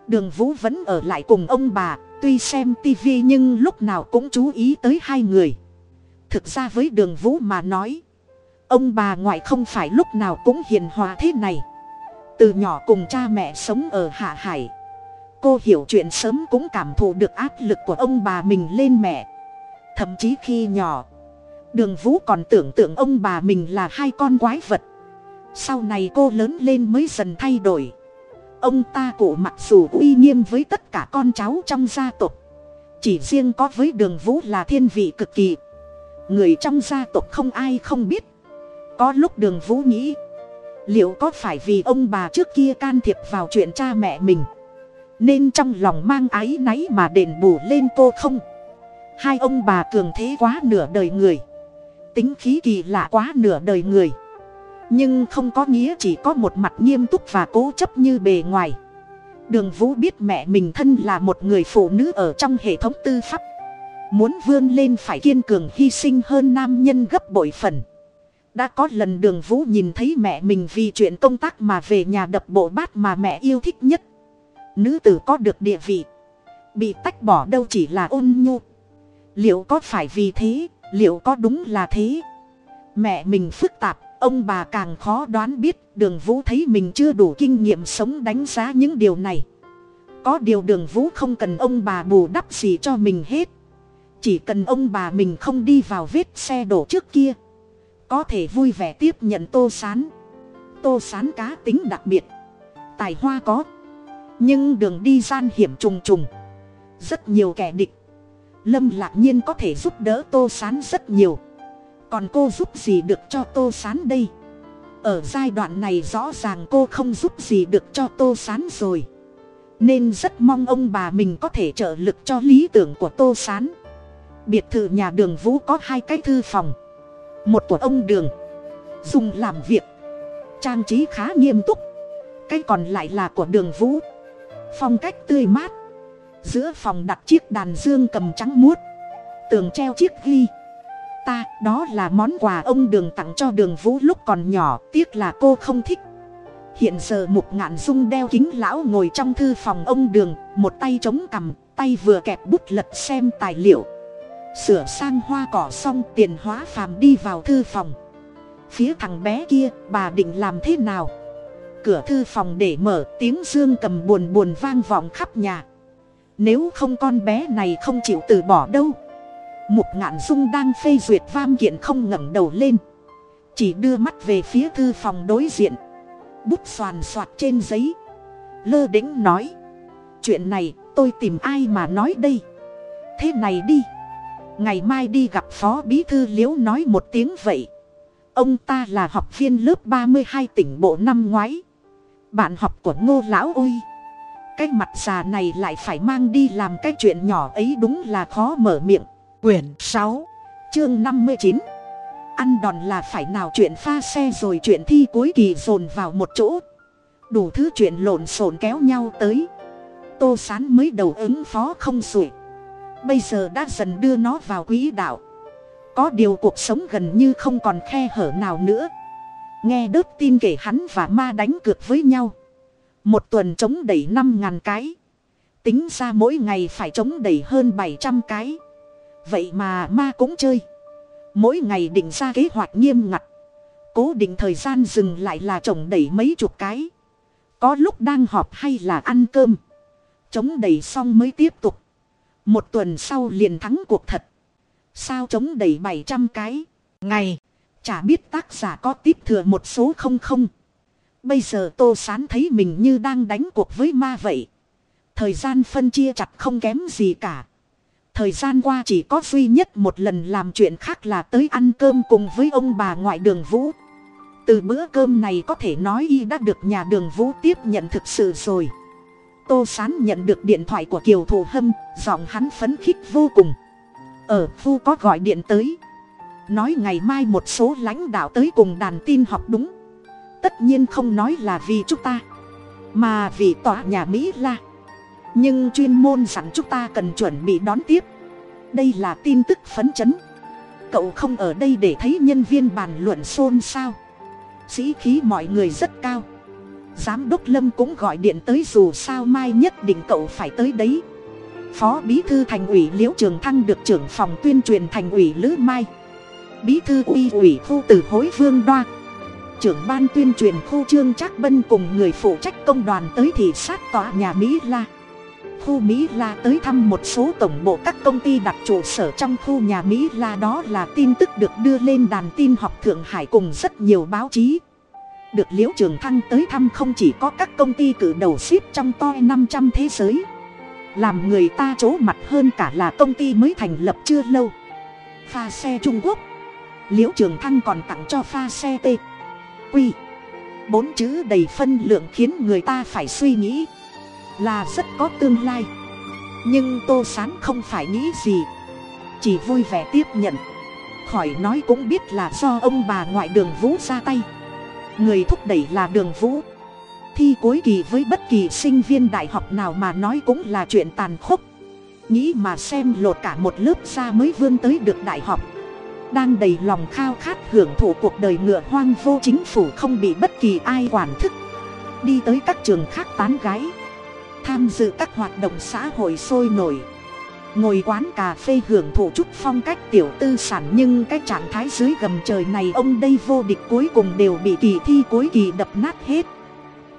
Đường vũ vẫn ở lại cùng ông bà, tuy xem tivi nhưng lúc nào cũng chú ý tới hai người thực ra với đường vũ mà nói, ông bà ngoại không phải lúc nào cũng hiền hòa thế này. Từ nhỏ cùng cha mẹ sống ở hạ hải, cô hiểu chuyện sớm cũng cảm thụ được áp lực của ông bà mình lên mẹ. Thậm chí khi nhỏ, đường vũ còn tưởng tượng ông bà mình là hai con quái vật. Sau này cô lớn lên mới dần thay đổi. Ông ta cổ mặc dù uy nghiêm với tất cả con cháu trong gia tộc, chỉ riêng có với đường vũ là thiên vị cực kỳ người trong gia tộc không ai không biết. Có lúc đường vũ nghĩ, liệu có phải vì ông bà trước kia can thiệp vào chuyện cha mẹ mình? Nên trong lòng mang áy náy mà đền bù lên cô không? Hai ông bà cường thế quá nửa đời người. Tính khí kỳ lạ quá nửa đời người. Nhưng không có nghĩa chỉ có một mặt nghiêm túc và cố chấp như bề ngoài. Đường vũ biết mẹ mình thân là một người phụ nữ ở trong hệ thống tư pháp muốn vươn lên phải kiên cường hy sinh hơn nam nhân gấp bội phần. Đã có lần đường vũ nhìn thấy mẹ mình vì chuyện công tác mà về nhà đập bộ bát mà mẹ yêu thích nhất. Nữ tử có được địa vị. Bị tách bỏ đâu chỉ là ôn nhu. Liệu có phải vì thế? Liệu có đúng là thế? Mẹ mình phức tạp, ông bà càng khó đoán biết. Đường vũ thấy mình chưa đủ kinh nghiệm sống đánh giá những điều này. Có điều đường vũ không cần ông bà bù đắp gì cho mình hết chỉ cần ông bà mình không đi vào vết xe đổ trước kia, có thể vui vẻ tiếp nhận tô sán. Tô sán cá tính đặc biệt, tài hoa có. Nhưng đường đi gian hiểm trùng trùng, rất nhiều kẻ địch. Lâm lạc nhiên có thể giúp đỡ tô sán rất nhiều. Còn cô giúp gì được cho tô sán đây? Ở giai đoạn này rõ ràng cô không giúp gì được cho tô sán rồi. Nên rất mong ông bà mình có thể trợ lực cho lý tưởng của tô sán biệt thự nhà đường vũ có hai cái thư phòng. Một của ông đường. Dùng làm việc. Trang trí khá nghiêm túc. Cái còn lại là của đường vũ. Phong cách tươi mát. Giữa phòng đặt chiếc đàn dương cầm trắng muốt. Tường treo chiếc ghi. Ta, đó là món quà ông đường tặng cho đường vũ lúc còn nhỏ, tiếc là cô không thích. Hiện giờ mục ngạn dung đeo kính lão ngồi trong thư phòng ông đường, một tay chống cằm, tay vừa kẹp bút lật xem tài liệu sửa sang hoa cỏ xong tiền hóa phàm đi vào thư phòng. Phía thằng bé kia, bà định làm thế nào? Cửa thư phòng để mở, tiếng dương cầm buồn buồn vang vọng khắp nhà. Nếu không con bé này không chịu từ bỏ đâu. Mục ngạn dung đang phê duyệt vam kiện không ngẩng đầu lên. Chỉ đưa mắt về phía thư phòng đối diện. Bút xoàn xoạt trên giấy. Lơ đĩnh nói. Chuyện này, tôi tìm ai mà nói đây? Thế này đi ngày mai đi gặp phó bí thư liễu nói một tiếng vậy. Ông ta là học viên lớp ba mươi hai tỉnh bộ năm ngoái. Bạn học của ngô lão ôi cái mặt già này lại phải mang đi làm cái chuyện nhỏ ấy đúng là khó mở miệng. Quyển sáu, chương năm mươi chín. Ăn đòn là phải nào chuyện pha xe rồi chuyện thi cuối kỳ dồn vào một chỗ. Đủ thứ chuyện lộn xộn kéo nhau tới. Tô sán mới đầu ứng phó không sủi bây giờ đã dần đưa nó vào quỹ đạo. Có điều cuộc sống gần như không còn khe hở nào nữa. Nghe đớp tin kể hắn và ma đánh cược với nhau. Một tuần chống đẩy năm ngàn cái. Tính ra mỗi ngày phải chống đẩy hơn bảy trăm cái. Vậy mà ma cũng chơi. Mỗi ngày định ra kế hoạch nghiêm ngặt. Cố định thời gian dừng lại là chồng đẩy mấy chục cái. Có lúc đang họp hay là ăn cơm. Chống đẩy xong mới tiếp tục một tuần sau liền thắng cuộc thật. Sao chống đẩy bảy trăm cái? Ngày, chả biết tác giả có tiếp thừa một số không không. Bây giờ tô sán thấy mình như đang đánh cuộc với ma vậy. Thời gian phân chia chặt không kém gì cả. Thời gian qua chỉ có duy nhất một lần làm chuyện khác là tới ăn cơm cùng với ông bà ngoại đường vũ. Từ bữa cơm này có thể nói y đã được nhà đường vũ tiếp nhận thực sự rồi. Tô Sán nhận được điện thoại của Kiều Thủ Hâm, giọng hắn phấn khích vô cùng. Ờ, ở Phu có gọi điện tới. nói ngày mai một số lãnh đạo tới cùng đàn tin học đúng. Tất nhiên không nói là vì chúng ta mà vì tòa nhà mỹ la. Nhưng chuyên môn dặn chúng ta cần chuẩn bị đón tiếp. Đây là tin tức phấn chấn. Cậu không ở đây để thấy nhân viên bàn luận xôn xao. Sĩ khí mọi người rất cao giám đốc lâm cũng gọi điện tới dù sao mai nhất định cậu phải tới đấy. Phó bí thư thành ủy liễu trường thăng được trưởng phòng tuyên truyền thành ủy lữ mai. Bí thư uy ủy khu từ hối vương đoa. Trưởng ban tuyên truyền khu trương trác bân cùng người phụ trách công đoàn tới thị sát tòa nhà mỹ la. Khu mỹ la tới thăm một số tổng bộ các công ty đặt trụ sở trong khu nhà mỹ la đó là tin tức được đưa lên đàn tin học thượng hải cùng rất nhiều báo chí được liễu trường thăng tới thăm không chỉ có các công ty cử đầu ship trong toi năm trăm thế giới, làm người ta c mặt hơn cả là công ty mới thành lập chưa lâu. Pha xe trung quốc, liễu trường thăng còn tặng cho pha xe t quy bốn chữ đầy phân lượng khiến người ta phải suy nghĩ là rất có tương lai. Nhưng tô sán không phải nghĩ gì, chỉ vui vẻ tiếp nhận khỏi nói cũng biết là do ông bà ngoại đường vũ ra tay người thúc đẩy là đường vũ. Thi cuối kỳ với bất kỳ sinh viên đại học nào mà nói cũng là chuyện tàn khốc. Nghĩ mà xem lột cả một lớp ra mới vươn tới được đại học. Đang đầy lòng khao khát hưởng thụ cuộc đời ngựa hoang vô chính phủ không bị bất kỳ ai quản thức. Đi tới các trường khác tán gái. Tham dự các hoạt động xã hội sôi nổi ngồi quán cà phê hưởng thụ chút phong cách tiểu tư sản nhưng cái trạng thái dưới gầm trời này ông đây vô địch cuối cùng đều bị kỳ thi cuối kỳ đập nát hết.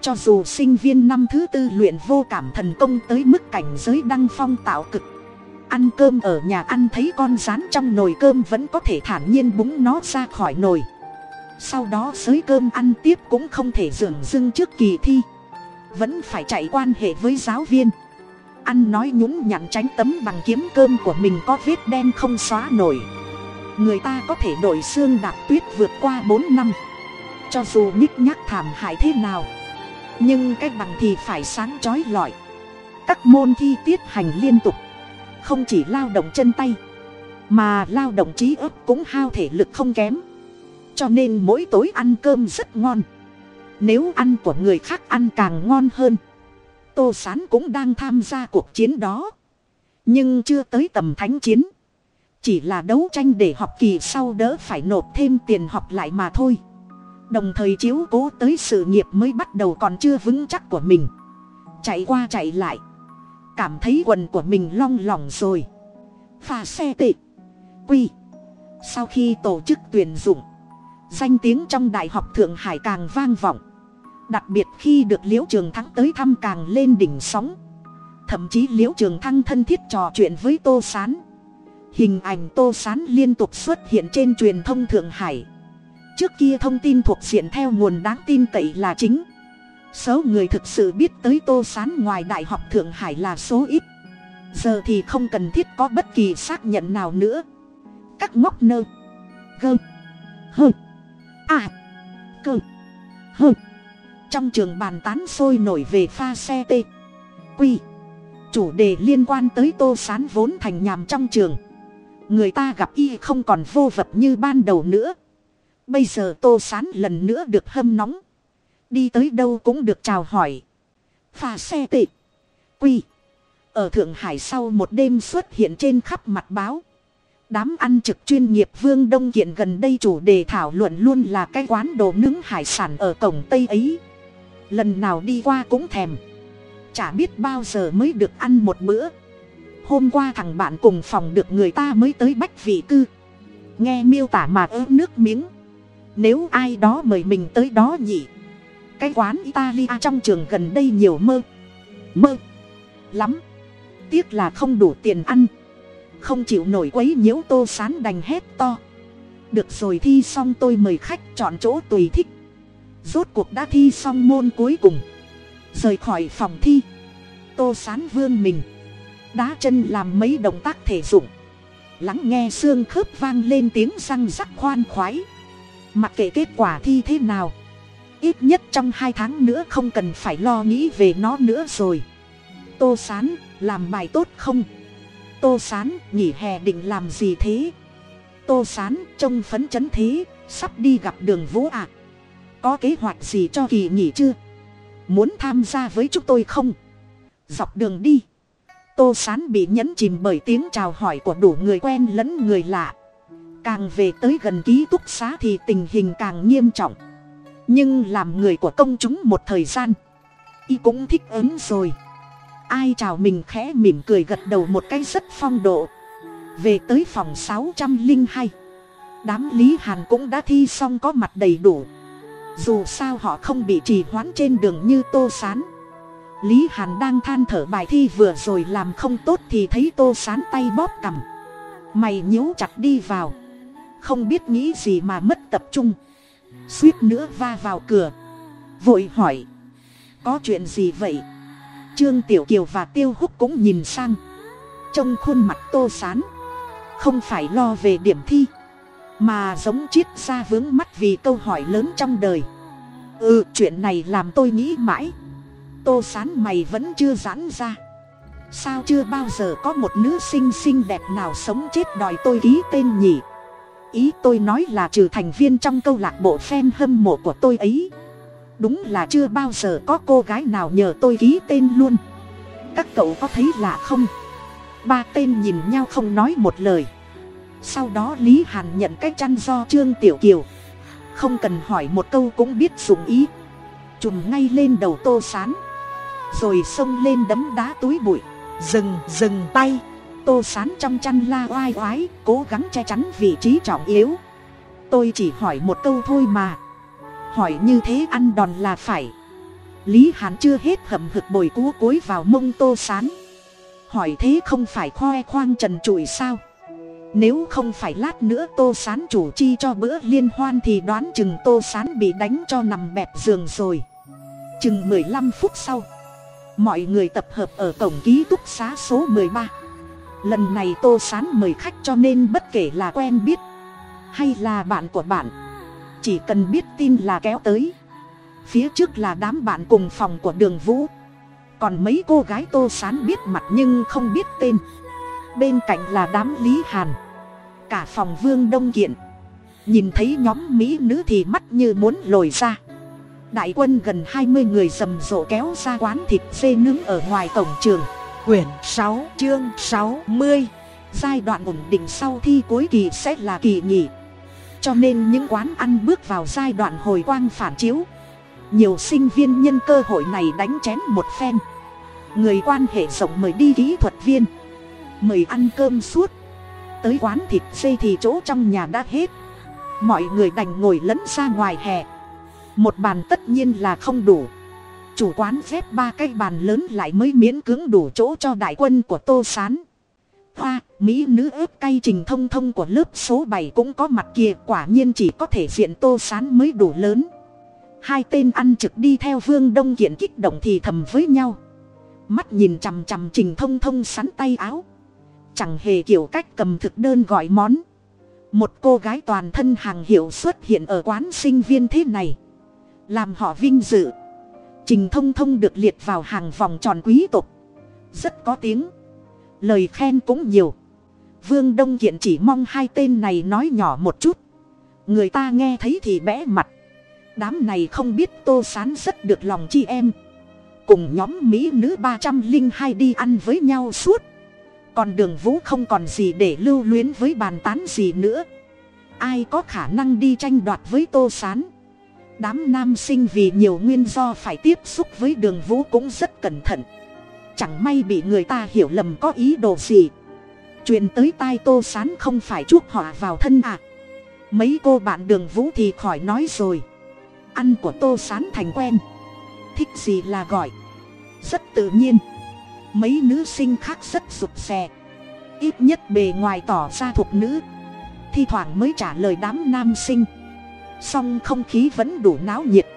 Cho dù sinh viên năm thứ tư luyện vô cảm thần công tới mức cảnh giới đăng phong tạo cực. Ăn cơm ở nhà ăn thấy con rán trong nồi cơm vẫn có thể thản nhiên búng nó ra khỏi nồi. Sau đó xới cơm ăn tiếp cũng không thể dường dưng trước kỳ thi. Vẫn phải chạy quan hệ với giáo viên ăn nói nhún nhặn tránh tấm bằng kiếm cơm của mình có vết đen không xóa nổi. Người ta có thể đổi xương đạp tuyết vượt qua bốn năm. Cho dù nhích nhác thảm hại thế nào, nhưng cái bằng thì phải sáng trói lọi. Các môn thi tiết hành liên tục, không chỉ lao động chân tay, mà lao động trí ức cũng hao thể lực không kém. Cho nên mỗi tối ăn cơm rất ngon. Nếu ăn của người khác ăn càng ngon hơn tô s á n cũng đang tham gia cuộc chiến đó. Nhưng chưa tới tầm thánh chiến. Chỉ là đấu tranh để học kỳ sau đỡ phải nộp thêm tiền học lại mà thôi. Đồng thời chiếu cố tới sự nghiệp mới bắt đầu còn chưa vững chắc của mình. Chạy qua chạy lại. Cảm thấy quần của mình long lỏng rồi. Pha xe tệ quy. Sau khi tổ chức tuyển dụng, danh tiếng trong đại học thượng hải càng vang vọng đặc biệt khi được liễu trường thắng tới thăm càng lên đỉnh sóng. Thậm chí liễu trường thăng thân thiết trò chuyện với tô s á n hình ảnh tô s á n liên tục xuất hiện trên truyền thông thượng hải. Trước kia thông tin thuộc diện theo nguồn đáng tin cậy là chính. Số người thực sự biết tới tô s á n ngoài đại học thượng hải là số ít. Giờ thì không cần thiết có bất kỳ xác nhận nào nữa. Các ngóc nơ. Gơ. Hơ. À cơ. Hơ trong trường bàn tán sôi nổi về pha xe t quy chủ đề liên quan tới tô sán vốn thành nhàm trong trường. Người ta gặp y không còn vô vật như ban đầu nữa. Bây giờ tô sán lần nữa được hâm nóng. Đi tới đâu cũng được chào hỏi. Pha xe tệ quy ở thượng hải sau một đêm xuất hiện trên khắp mặt báo. Đám ăn trực chuyên nghiệp vương đông kiện gần đây chủ đề thảo luận luôn là cái quán đồ nướng hải sản ở cổng tây ấy lần nào đi qua cũng thèm. Chả biết bao giờ mới được ăn một bữa. Hôm qua thằng bạn cùng phòng được người ta mới tới bách vị cư. Nghe miêu tả mà ớ nước miếng. Nếu ai đó mời mình tới đó nhỉ? Cái quán italia trong trường gần đây nhiều mơ. Mơ. Lắm. Tiếc là không đủ tiền ăn. Không chịu nổi quấy nhiễu tô sán đành hét to. Được rồi thi xong tôi mời khách chọn chỗ tùy thích rốt cuộc đã thi xong môn cuối cùng. Rời khỏi phòng thi. Tô sán vương mình. Đá chân làm mấy động tác thể dụng. Lắng nghe xương khớp vang lên tiếng răng rắc khoan khoái. Mặc kệ kết quả thi thế nào. Ít nhất trong hai tháng nữa không cần phải lo nghĩ về nó nữa rồi. Tô sán, làm bài tốt không? Tô sán, nghỉ hè định làm gì thế? Tô sán, trông phấn chấn thế, sắp đi gặp đường vũ à có kế hoạch gì cho kỳ nghỉ chưa? Muốn tham gia với chúng tôi không? Dọc đường đi. Tô sán bị nhấn chìm bởi tiếng chào hỏi của đủ người quen lẫn người lạ. Càng về tới gần ký túc xá thì tình hình càng nghiêm trọng. Nhưng làm người của công chúng một thời gian, y cũng thích ứng rồi. Ai chào mình khẽ mỉm cười gật đầu một cái rất phong độ. Về tới phòng sáu trăm linh hai, đám lý hàn cũng đã thi xong có mặt đầy đủ dù sao họ không bị trì hoãn trên đường như tô sán. Lý hàn đang than thở bài thi vừa rồi làm không tốt thì thấy tô sán tay bóp cằm. Mày nhíu chặt đi vào. Không biết nghĩ gì mà mất tập trung. Suýt nữa va vào cửa. Vội hỏi. Có chuyện gì vậy? Trương tiểu kiều và tiêu húc cũng nhìn sang. Trong khuôn mặt tô sán. Không phải lo về điểm thi mà giống chiết ra vướng mắt vì câu hỏi lớn trong đời. Ừ chuyện này làm tôi nghĩ mãi. Tô sán mày vẫn chưa giãn ra. Sao chưa bao giờ có một nữ sinh xinh đẹp nào sống chết đòi tôi ký tên nhỉ? Ý tôi nói là trừ thành viên trong câu lạc bộ fan hâm mộ của tôi ấy. Đúng là chưa bao giờ có cô gái nào nhờ tôi ký tên luôn. Các cậu có thấy lạ không? Ba tên nhìn nhau không nói một lời sau đó lý hàn nhận cái chăn do trương tiểu kiều. Không cần hỏi một câu cũng biết dùng ý. Chùm ngay lên đầu tô sán. Rồi xông lên đấm đá túi bụi. Dừng dừng tay. Tô sán trong chăn la oai oái, cố gắng che chắn vị trí trọng yếu. Tôi chỉ hỏi một câu thôi mà. Hỏi như thế ăn đòn là phải. Lý hàn chưa hết hậm hực bồi cú cối vào mông tô sán. Hỏi thế không phải khoe khoang trần trụi sao? Nếu không phải lát nữa tô sán chủ chi cho bữa liên hoan thì đoán chừng tô sán bị đánh cho nằm bẹp giường rồi. Chừng mười lăm phút sau, mọi người tập hợp ở cổng ký túc xá số mười ba. Lần này tô sán mời khách cho nên bất kể là quen biết hay là bạn của bạn, chỉ cần biết tin là kéo tới. Phía trước là đám bạn cùng phòng của đường vũ. Còn mấy cô gái tô sán biết mặt nhưng không biết tên bên cạnh là đám lý hàn. Cả phòng vương đông kiện. Nhìn thấy nhóm mỹ nữ thì mắt như muốn lồi ra. Đại quân gần hai mươi người rầm rộ kéo ra quán thịt dê nướng ở ngoài cổng trường. Quyển sáu, chương sáu mươi. Giai đoạn ổn định sau thi cuối kỳ sẽ là kỳ nghỉ. Cho nên những quán ăn bước vào giai đoạn hồi quang phản chiếu. Nhiều sinh viên nhân cơ hội này đánh chén một phen. Người quan hệ rộng mời đi kỹ thuật viên mời ăn cơm suốt. Tới quán thịt dê thì chỗ trong nhà đã hết. Mọi người đành ngồi lẫn ra ngoài hè. Một bàn tất nhiên là không đủ. Chủ quán xếp ba cái bàn lớn lại mới miễn cưỡng đủ chỗ cho đại quân của tô s á n hoa, mỹ nữ ướp cay trình thông thông của lớp số bảy cũng có mặt kia, quả nhiên chỉ có thể diện tô s á n mới đủ lớn. Hai tên ăn trực đi theo vương đông kiện kích động thì thầm với nhau. Mắt nhìn chằm chằm trình thông thông sắn tay áo chẳng hề kiểu cách cầm thực đơn gọi món. Một cô gái toàn thân hàng hiệu xuất hiện ở quán sinh viên thế này. Làm họ vinh dự. Trình thông thông được liệt vào hàng vòng tròn quý tộc. Rất có tiếng. Lời khen cũng nhiều. Vương đông kiện chỉ mong hai tên này nói nhỏ một chút. Người ta nghe thấy thì bẽ mặt. Đám này không biết tô sán rất được lòng chi em. Cùng nhóm mỹ nữ ba trăm linh hai đi ăn với nhau suốt còn đường vũ không còn gì để lưu luyến với bàn tán gì nữa. Ai có khả năng đi tranh đoạt với tô sán? Đám nam sinh vì nhiều nguyên do phải tiếp xúc với đường vũ cũng rất cẩn thận. Chẳng may bị người ta hiểu lầm có ý đồ gì. Truyền tới tai tô sán không phải chuốc họa vào thân à. Mấy cô bạn đường vũ thì khỏi nói rồi. Ăn của tô sán thành quen. Thích gì là gọi. Rất tự nhiên mấy nữ sinh khác rất rụt rè. Ít nhất bề ngoài tỏ ra thuộc nữ. Thi thoảng mới trả lời đám nam sinh. Song không khí vẫn đủ náo nhiệt.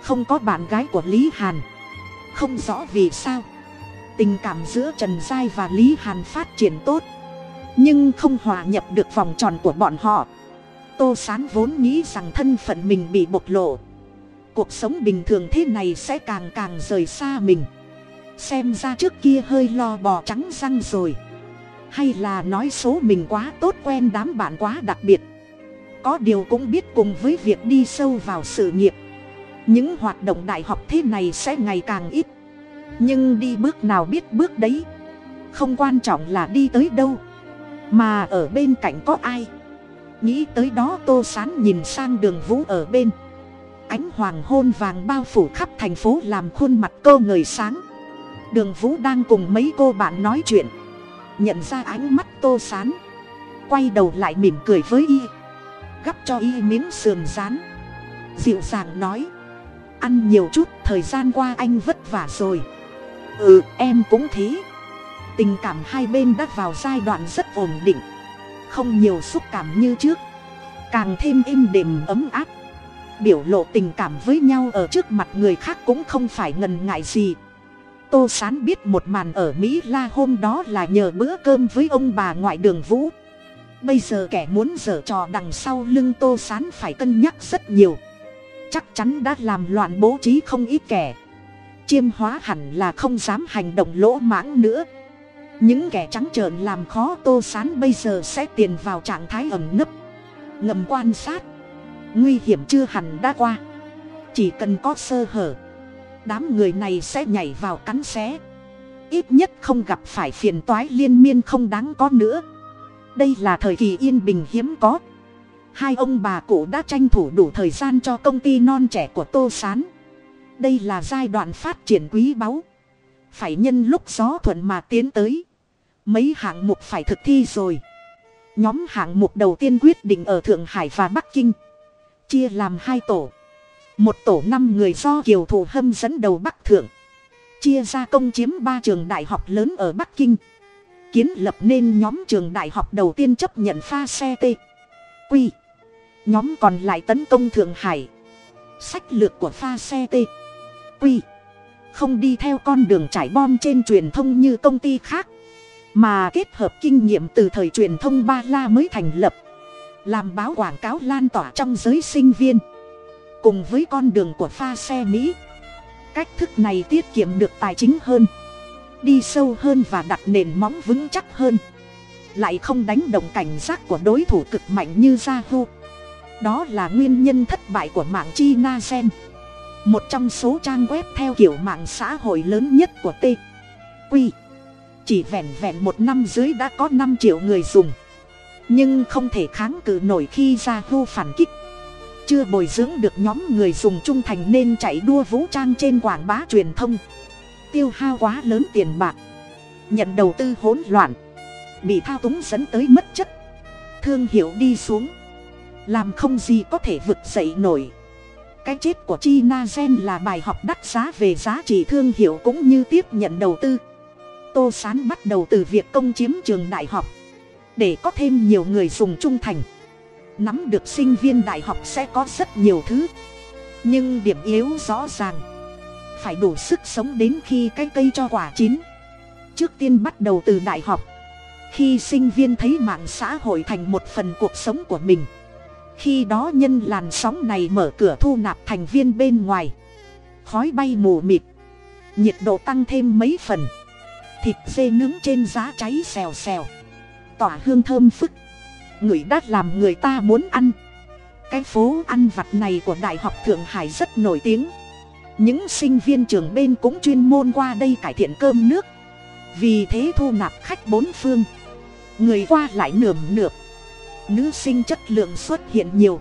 Không có bạn gái của lý hàn. Không rõ vì sao. Tình cảm giữa trần giai và lý hàn phát triển tốt. Nhưng không hòa nhập được vòng tròn của bọn họ. Tô sán vốn nghĩ rằng thân phận mình bị bộc lộ. Cuộc sống bình thường thế này sẽ càng càng rời xa mình xem ra trước kia hơi lo bò trắng răng rồi. Hay là nói số mình quá tốt quen đám bạn quá đặc biệt. Có điều cũng biết cùng với việc đi sâu vào sự nghiệp. Những hoạt động đại học thế này sẽ ngày càng ít. Nhưng đi bước nào biết bước đấy. Không quan trọng là đi tới đâu. Mà ở bên cạnh có ai? Nghĩ tới đó tô sán nhìn sang đường vũ ở bên. Ánh hoàng hôn vàng bao phủ khắp thành phố làm khuôn mặt cô ngời sáng đường vũ đang cùng mấy cô bạn nói chuyện. Nhận ra ánh mắt tô sán. Quay đầu lại mỉm cười với y. Gắp cho y miếng sườn rán. Dịu dàng nói. Ăn nhiều chút, thời gian qua anh vất vả rồi. Ừ em cũng thế. Tình cảm hai bên đã vào giai đoạn rất ổn định. Không nhiều xúc cảm như trước. Càng thêm êm đềm ấm áp. Biểu lộ tình cảm với nhau ở trước mặt người khác cũng không phải ngần ngại gì tô sán biết một màn ở mỹ la hôm đó là nhờ bữa cơm với ông bà ngoại đường vũ. Bây giờ kẻ muốn dở trò đằng sau lưng tô sán phải cân nhắc rất nhiều. Chắc chắn đã làm loạn bố trí không ít kẻ. Chiêm hóa hẳn là không dám hành động lỗ mãng nữa. Những kẻ trắng trợn làm khó tô sán bây giờ sẽ tiền vào trạng thái ẩn nấp. Ngầm quan sát. Nguy hiểm chưa hẳn đã qua. Chỉ cần có sơ hở đám người này sẽ nhảy vào cắn xé. Ít nhất không gặp phải phiền toái liên miên không đáng có nữa. Đây là thời kỳ yên bình hiếm có. Hai ông bà cụ đã tranh thủ đủ thời gian cho công ty non trẻ của tô s á n đây là giai đoạn phát triển quý báu. Phải nhân lúc gió thuận mà tiến tới. Mấy hạng mục phải thực thi rồi. Nhóm hạng mục đầu tiên quyết định ở thượng hải và bắc kinh. Chia làm hai tổ một tổ năm người do kiều thủ hâm dẫn đầu bắc thượng. Chia ra công chiếm ba trường đại học lớn ở bắc kinh. Kiến lập nên nhóm trường đại học đầu tiên chấp nhận pha xe t quy nhóm còn lại tấn công thượng hải. Sách lược của pha xe t quy không đi theo con đường trải bom trên truyền thông như công ty khác, mà kết hợp kinh nghiệm từ thời truyền thông ba la mới thành lập. Làm báo quảng cáo lan tỏa trong giới sinh viên cùng với con đường của pha xe mỹ. Cách thức này tiết kiệm được tài chính hơn, đi sâu hơn và đặt nền móng vững chắc hơn. Lại không đánh động cảnh giác của đối thủ cực mạnh như yahoo. Đó là nguyên nhân thất bại của mạng china gen, một trong số trang web theo kiểu mạng xã hội lớn nhất của t q. Chỉ vẹn vẹn một năm dưới đã có năm triệu người dùng, nhưng không thể kháng cự nổi khi Yahoo phản kích chưa bồi dưỡng được nhóm người dùng trung thành nên chạy đua vũ trang trên quảng bá truyền thông. Tiêu hao quá lớn tiền bạc. Nhận đầu tư hỗn loạn. Bị thao túng dẫn tới mất chất. Thương hiệu đi xuống. Làm không gì có thể vực dậy nổi. Cái chết của chi na gen là bài học đắt giá về giá trị thương hiệu cũng như tiếp nhận đầu tư. Tô sán bắt đầu từ việc công chiếm trường đại học. Để có thêm nhiều người dùng trung thành nắm được sinh viên đại học sẽ có rất nhiều thứ. Nhưng điểm yếu rõ ràng, phải đủ sức sống đến khi cái cây cho quả chín. Trước tiên bắt đầu từ đại học, khi sinh viên thấy mạng xã hội thành một phần cuộc sống của mình. Khi đó nhân làn sóng này mở cửa thu nạp thành viên bên ngoài. Khói bay mù mịt, nhiệt độ tăng thêm mấy phần. Thịt dê nướng trên giá cháy xèo xèo, tỏa hương thơm phức người đắt làm người ta muốn ăn. Cái phố ăn vặt này của đại học thượng hải rất nổi tiếng. Những sinh viên trường bên cũng chuyên môn qua đây cải thiện cơm nước. Vì thế thu nạp khách bốn phương. Người qua lại nườm nượp. Nữ sinh chất lượng xuất hiện nhiều.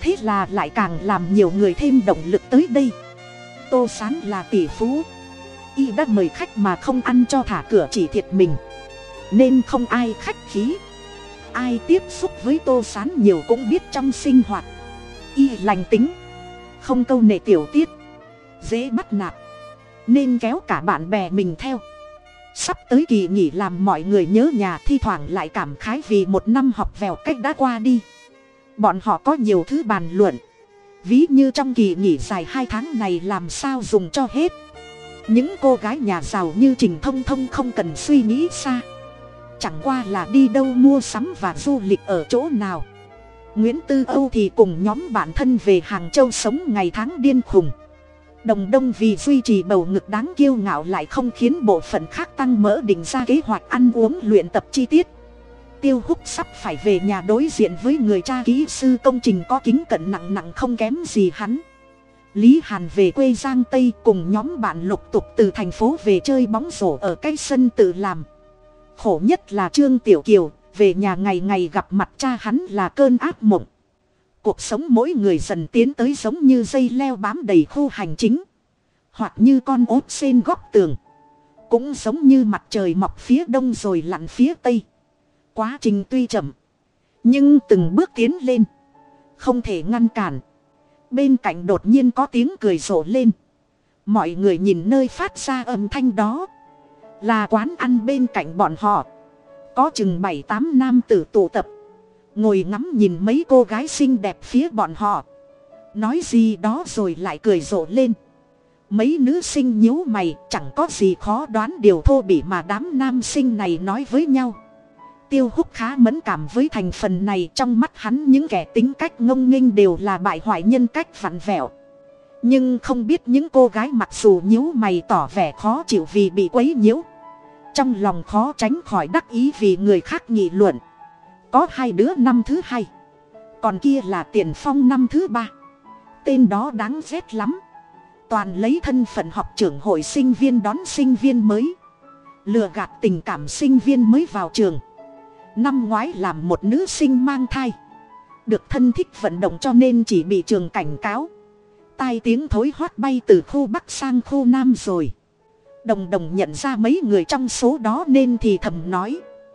Thế là lại càng làm nhiều người thêm động lực tới đây. Tô sán là tỷ phú. Y đã mời khách mà không ăn cho thả cửa chỉ thiệt mình. Nên không ai khách khí ai tiếp xúc với tô sán nhiều cũng biết trong sinh hoạt. Y lành tính. Không câu nệ tiểu tiết. Dễ bắt nạt. Nên kéo cả bạn bè mình theo. Sắp tới kỳ nghỉ làm mọi người nhớ nhà thi thoảng lại cảm khái vì một năm học vèo cách đã qua đi. Bọn họ có nhiều thứ bàn luận. Ví như trong kỳ nghỉ dài hai tháng này làm sao dùng cho hết. Những cô gái nhà giàu như trình thông thông không cần suy nghĩ xa chẳng qua là đi đâu mua sắm và du lịch ở chỗ nào. Nguyễn tư âu thì cùng nhóm bạn thân về hàng châu sống ngày tháng điên khùng. Đồng đông vì duy trì bầu ngực đáng kiêu ngạo lại không khiến bộ phận khác tăng mỡ định ra kế hoạch ăn uống luyện tập chi tiết. Tiêu húc sắp phải về nhà đối diện với người cha kỹ sư công trình có kính cận nặng nặng không kém gì hắn. Lý hàn về quê giang tây cùng nhóm bạn lục tục từ thành phố về chơi bóng rổ ở cái sân tự làm khổ nhất là trương tiểu kiều, về nhà ngày ngày gặp mặt cha hắn là cơn ác mộng. Cuộc sống mỗi người dần tiến tới giống như dây leo bám đầy khu hành chính. Hoặc như con ốp xên góc tường. Cũng giống như mặt trời mọc phía đông rồi lặn phía tây. Quá trình tuy chậm, nhưng từng bước tiến lên. Không thể ngăn cản. Bên cạnh đột nhiên có tiếng cười rộ lên. Mọi người nhìn nơi phát ra âm thanh đó là quán ăn bên cạnh bọn họ. Có chừng bảy tám nam tử tụ tập, ngồi ngắm nhìn mấy cô gái xinh đẹp phía bọn họ. Nói gì đó rồi lại cười rộ lên. Mấy nữ sinh nhíu mày, chẳng có gì khó đoán điều thô bỉ mà đám nam sinh này nói với nhau. Tiêu húc khá mẫn cảm với thành phần này, trong mắt hắn những kẻ tính cách ngông nghênh đều là bại hoại nhân cách vặn vẹo nhưng không biết những cô gái mặc dù nhíu mày tỏ vẻ khó chịu vì bị quấy nhiễu. Trong lòng khó tránh khỏi đắc ý vì người khác nghị luận. Có hai đứa năm thứ hai. Còn kia là tiền phong năm thứ ba. Tên đó đáng ghét lắm. Toàn lấy thân phận học trưởng hội sinh viên đón sinh viên mới. Lừa gạt tình cảm sinh viên mới vào trường. Năm ngoái làm một nữ sinh mang thai. Được thân thích vận động cho nên chỉ bị trường cảnh cáo tai tiếng thối hoát bay từ khu bắc sang khu nam rồi. Đồng đồng nhận ra mấy người trong số đó nên thì thầm nói.